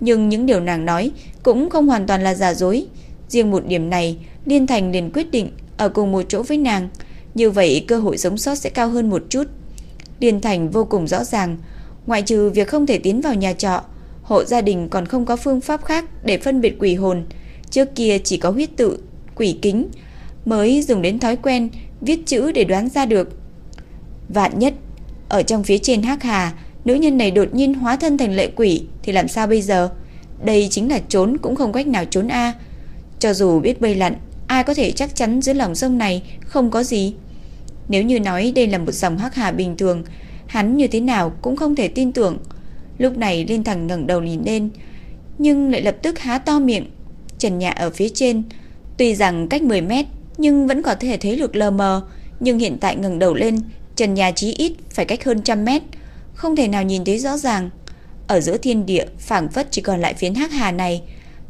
Nhưng những điều nàng nói cũng không hoàn toàn là giả dối. Riêng một điểm này, Liên Thành liền quyết định ở cùng một chỗ với nàng. Như vậy cơ hội sống sót sẽ cao hơn một chút. Liên Thành vô cùng rõ ràng, ngoại trừ việc không thể tiến vào nhà trọ, hộ gia đình còn không có phương pháp khác để phân biệt quỷ hồn. Trước kia chỉ có huyết tự, quỷ kính, mới dùng đến thói quen viết chữ để đoán ra được. Vạn nhất, ở trong phía trên hắc hà, nữ nhân này đột nhiên hóa thân thành lệ quỷ thì làm sao bây giờ? Đây chính là trốn cũng không cách nào trốn a. Cho dù biết bơi lặn, ai có thể chắc chắn dưới lòng sông này không có gì. Nếu như nói đây là một dòng hắc hà bình thường, hắn như thế nào cũng không thể tin tưởng. Lúc này Liên Thành ngẩng đầu nhìn lên, nhưng lại lập tức há to miệng. Trần nhà ở phía trên, tuy rằng cách 10 mét nhưng vẫn có thể thấy được lờ mờ, nhưng hiện tại ngẩng đầu lên, trần nhà chí ít phải cách hơn trăm mét, không thể nào nhìn thấy rõ ràng. Ở giữa thiên địa, phảng phất chỉ còn lại phiến hắc hà này,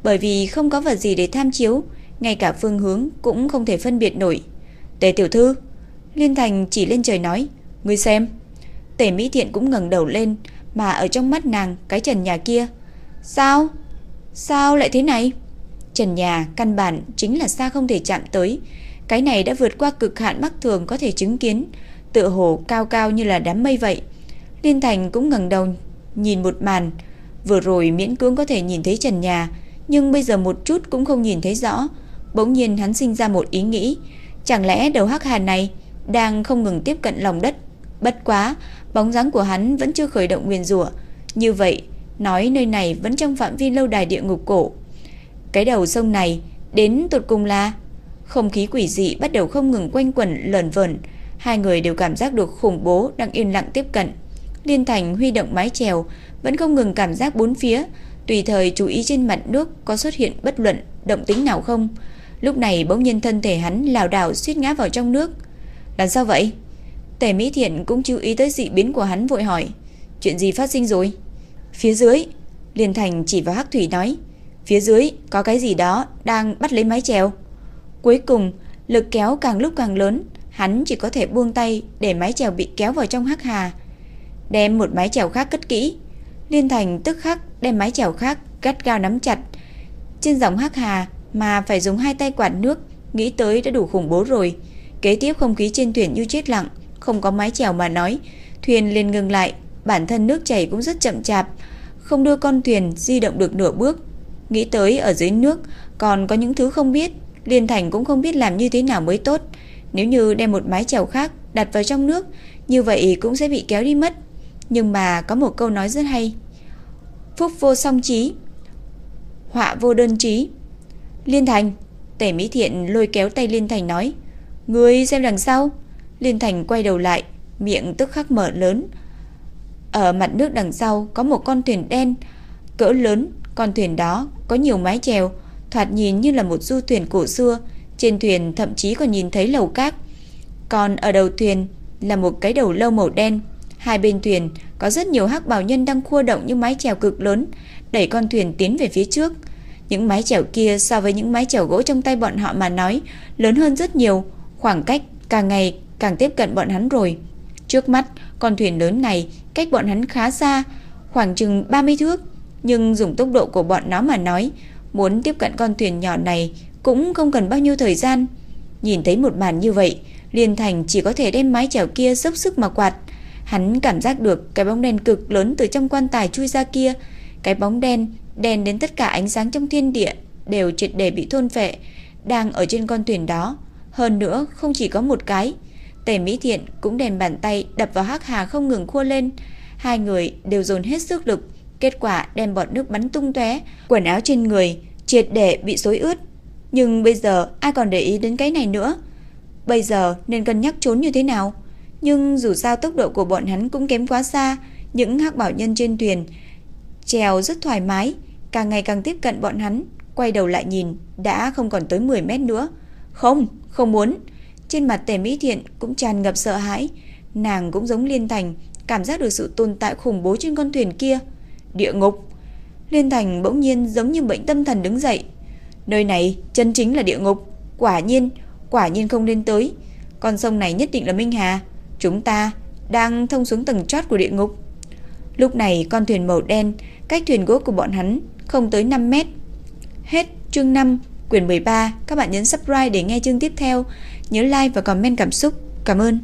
bởi vì không có vật gì để tham chiếu, ngay cả phương hướng cũng không thể phân biệt nổi. Tề tiểu thư, Liên Thành chỉ lên trời nói, ngươi xem. Tề Mỹ Thiện cũng ngẩng đầu lên, mà ở trong mắt nàng cái trần nhà kia. Sao? Sao lại thế này? Trần nhà căn bản chính là xa không thể chạm tới. Cái này đã vượt qua cực hạn mắt thường có thể chứng kiến, tựa hồ cao cao như là đám mây vậy. Liên Thành cũng ngẩng đầu nhìn một màn, vừa rồi miễn cưỡng có thể nhìn thấy trần nhà, nhưng bây giờ một chút cũng không nhìn thấy rõ. Bỗng nhiên hắn sinh ra một ý nghĩ, chẳng lẽ đầu hắc hà này đang không ngừng tiếp cận lòng đất. Bất quá, bóng dáng của hắn vẫn chưa khởi động nguyên rủa. Như vậy, nói nơi này vẫn trong phạm vi lâu đài địa ngục cổ. Cái đầu sông này đến tụt cùng là không khí quỷ dị bắt đầu không ngừng quanh quẩn lờn vờn, hai người đều cảm giác được khủng bố đang yên lặng tiếp cận. Liên Thành huy động mái chèo, vẫn không ngừng cảm giác bốn phía, tùy thời chú ý trên mặt nước có xuất hiện bất luận động tính nào không. Lúc này bỗng nhiên thân thể hắn lảo đảo suýt ngã vào trong nước. Làm sao vậy? Tề Mỹ Thiện cũng chú ý tới dị biến của hắn vội hỏi. Chuyện gì phát sinh rồi? Phía dưới, Liên Thành chỉ vào Hắc Thủy nói. Phía dưới có cái gì đó đang bắt lấy mái chèo. Cuối cùng, lực kéo càng lúc càng lớn, hắn chỉ có thể buông tay để mái chèo bị kéo vào trong hắc hà. Đem một mái chèo khác cất kỹ. Liên Thành tức khắc đem mái chèo khác gắt gao nắm chặt. Trên dòng hắc hà mà phải dùng hai tay quạt nước, nghĩ tới đã đủ khủng bố rồi. Kế tiếp không khí trên thuyền như chết lặng, không có mái chèo mà nói, thuyền liền ngừng lại, bản thân nước chảy cũng rất chậm chạp, không đưa con thuyền di động được nửa bước. Nghĩ tới ở dưới nước còn có những thứ không biết, Liên Thành cũng không biết làm như thế nào mới tốt. Nếu như đem một mái chèo khác đặt vào trong nước, như vậy cũng sẽ bị kéo đi mất. Nhưng mà có một câu nói rất hay. Phúc vô song trí, họa vô đơn trí. Liên Thành, Tể Mỹ Thiện lôi kéo tay Liên Thành nói, Ngươi xem đằng sau. Liên Thành quay đầu lại, miệng tức khắc mở lớn. Ở mặt nước đằng sau có một con thuyền đen cỡ lớn, con thuyền đó có nhiều mái chèo, thoạt nhìn như là một du thuyền cổ xưa, trên thuyền thậm chí còn nhìn thấy lầu cát. Còn ở đầu thuyền là một cái đầu lâu màu đen. Hai bên thuyền có rất nhiều hắc bào nhân đang khua động những mái chèo cực lớn, đẩy con thuyền tiến về phía trước. Những mái chèo kia so với những mái chèo gỗ trong tay bọn họ mà nói, lớn hơn rất nhiều, khoảng cách càng ngày càng tiếp cận bọn hắn rồi. Trước mắt, con thuyền lớn này cách bọn hắn khá xa, khoảng chừng 30 thước, nhưng dùng tốc độ của bọn nó mà nói, muốn tiếp cận con thuyền nhỏ này cũng không cần bao nhiêu thời gian. Nhìn thấy một màn như vậy, Liên Thành chỉ có thể đem mái chèo kia dốc sức mà quạt. Hắn cảm giác được cái bóng đen cực lớn từ trong quan tài chui ra kia, cái bóng đen đen đến tất cả ánh sáng trong thiên địa đều triệt để bị thôn phệ, đang ở trên con thuyền đó. Hơn nữa, không chỉ có một cái, Tề Mỹ Thiện cũng đèn bàn tay đập vào Hắc Hà không ngừng khua lên. Hai người đều dồn hết sức lực, kết quả đem bọt nước bắn tung tóe, quần áo trên người triệt để bị xối ướt. Nhưng bây giờ ai còn để ý đến cái này nữa? Bây giờ nên cân nhắc trốn như thế nào? Nhưng dù sao tốc độ của bọn hắn cũng kém quá xa, những hắc bảo nhân trên thuyền trèo rất thoải mái, càng ngày càng tiếp cận bọn hắn, quay đầu lại nhìn, đã không còn tới 10 mét nữa. Không, không muốn. Trên mặt Tề Mỹ Thiện cũng tràn ngập sợ hãi, nàng cũng giống Liên Thành, cảm giác được sự tồn tại khủng bố trên con thuyền kia. Địa ngục. Liên Thành bỗng nhiên giống như bệnh tâm thần đứng dậy. Nơi này chân chính là địa ngục, quả nhiên, quả nhiên không nên tới. Con sông này nhất định là Minh Hà, chúng ta đang thông xuống tầng chót của địa ngục. Lúc này con thuyền màu đen cách thuyền gỗ của bọn hắn không tới 5 mét. Hết chương 5 quyển 13, các bạn nhấn subscribe để nghe chương tiếp theo, nhớ like và comment cảm xúc. Cảm ơn.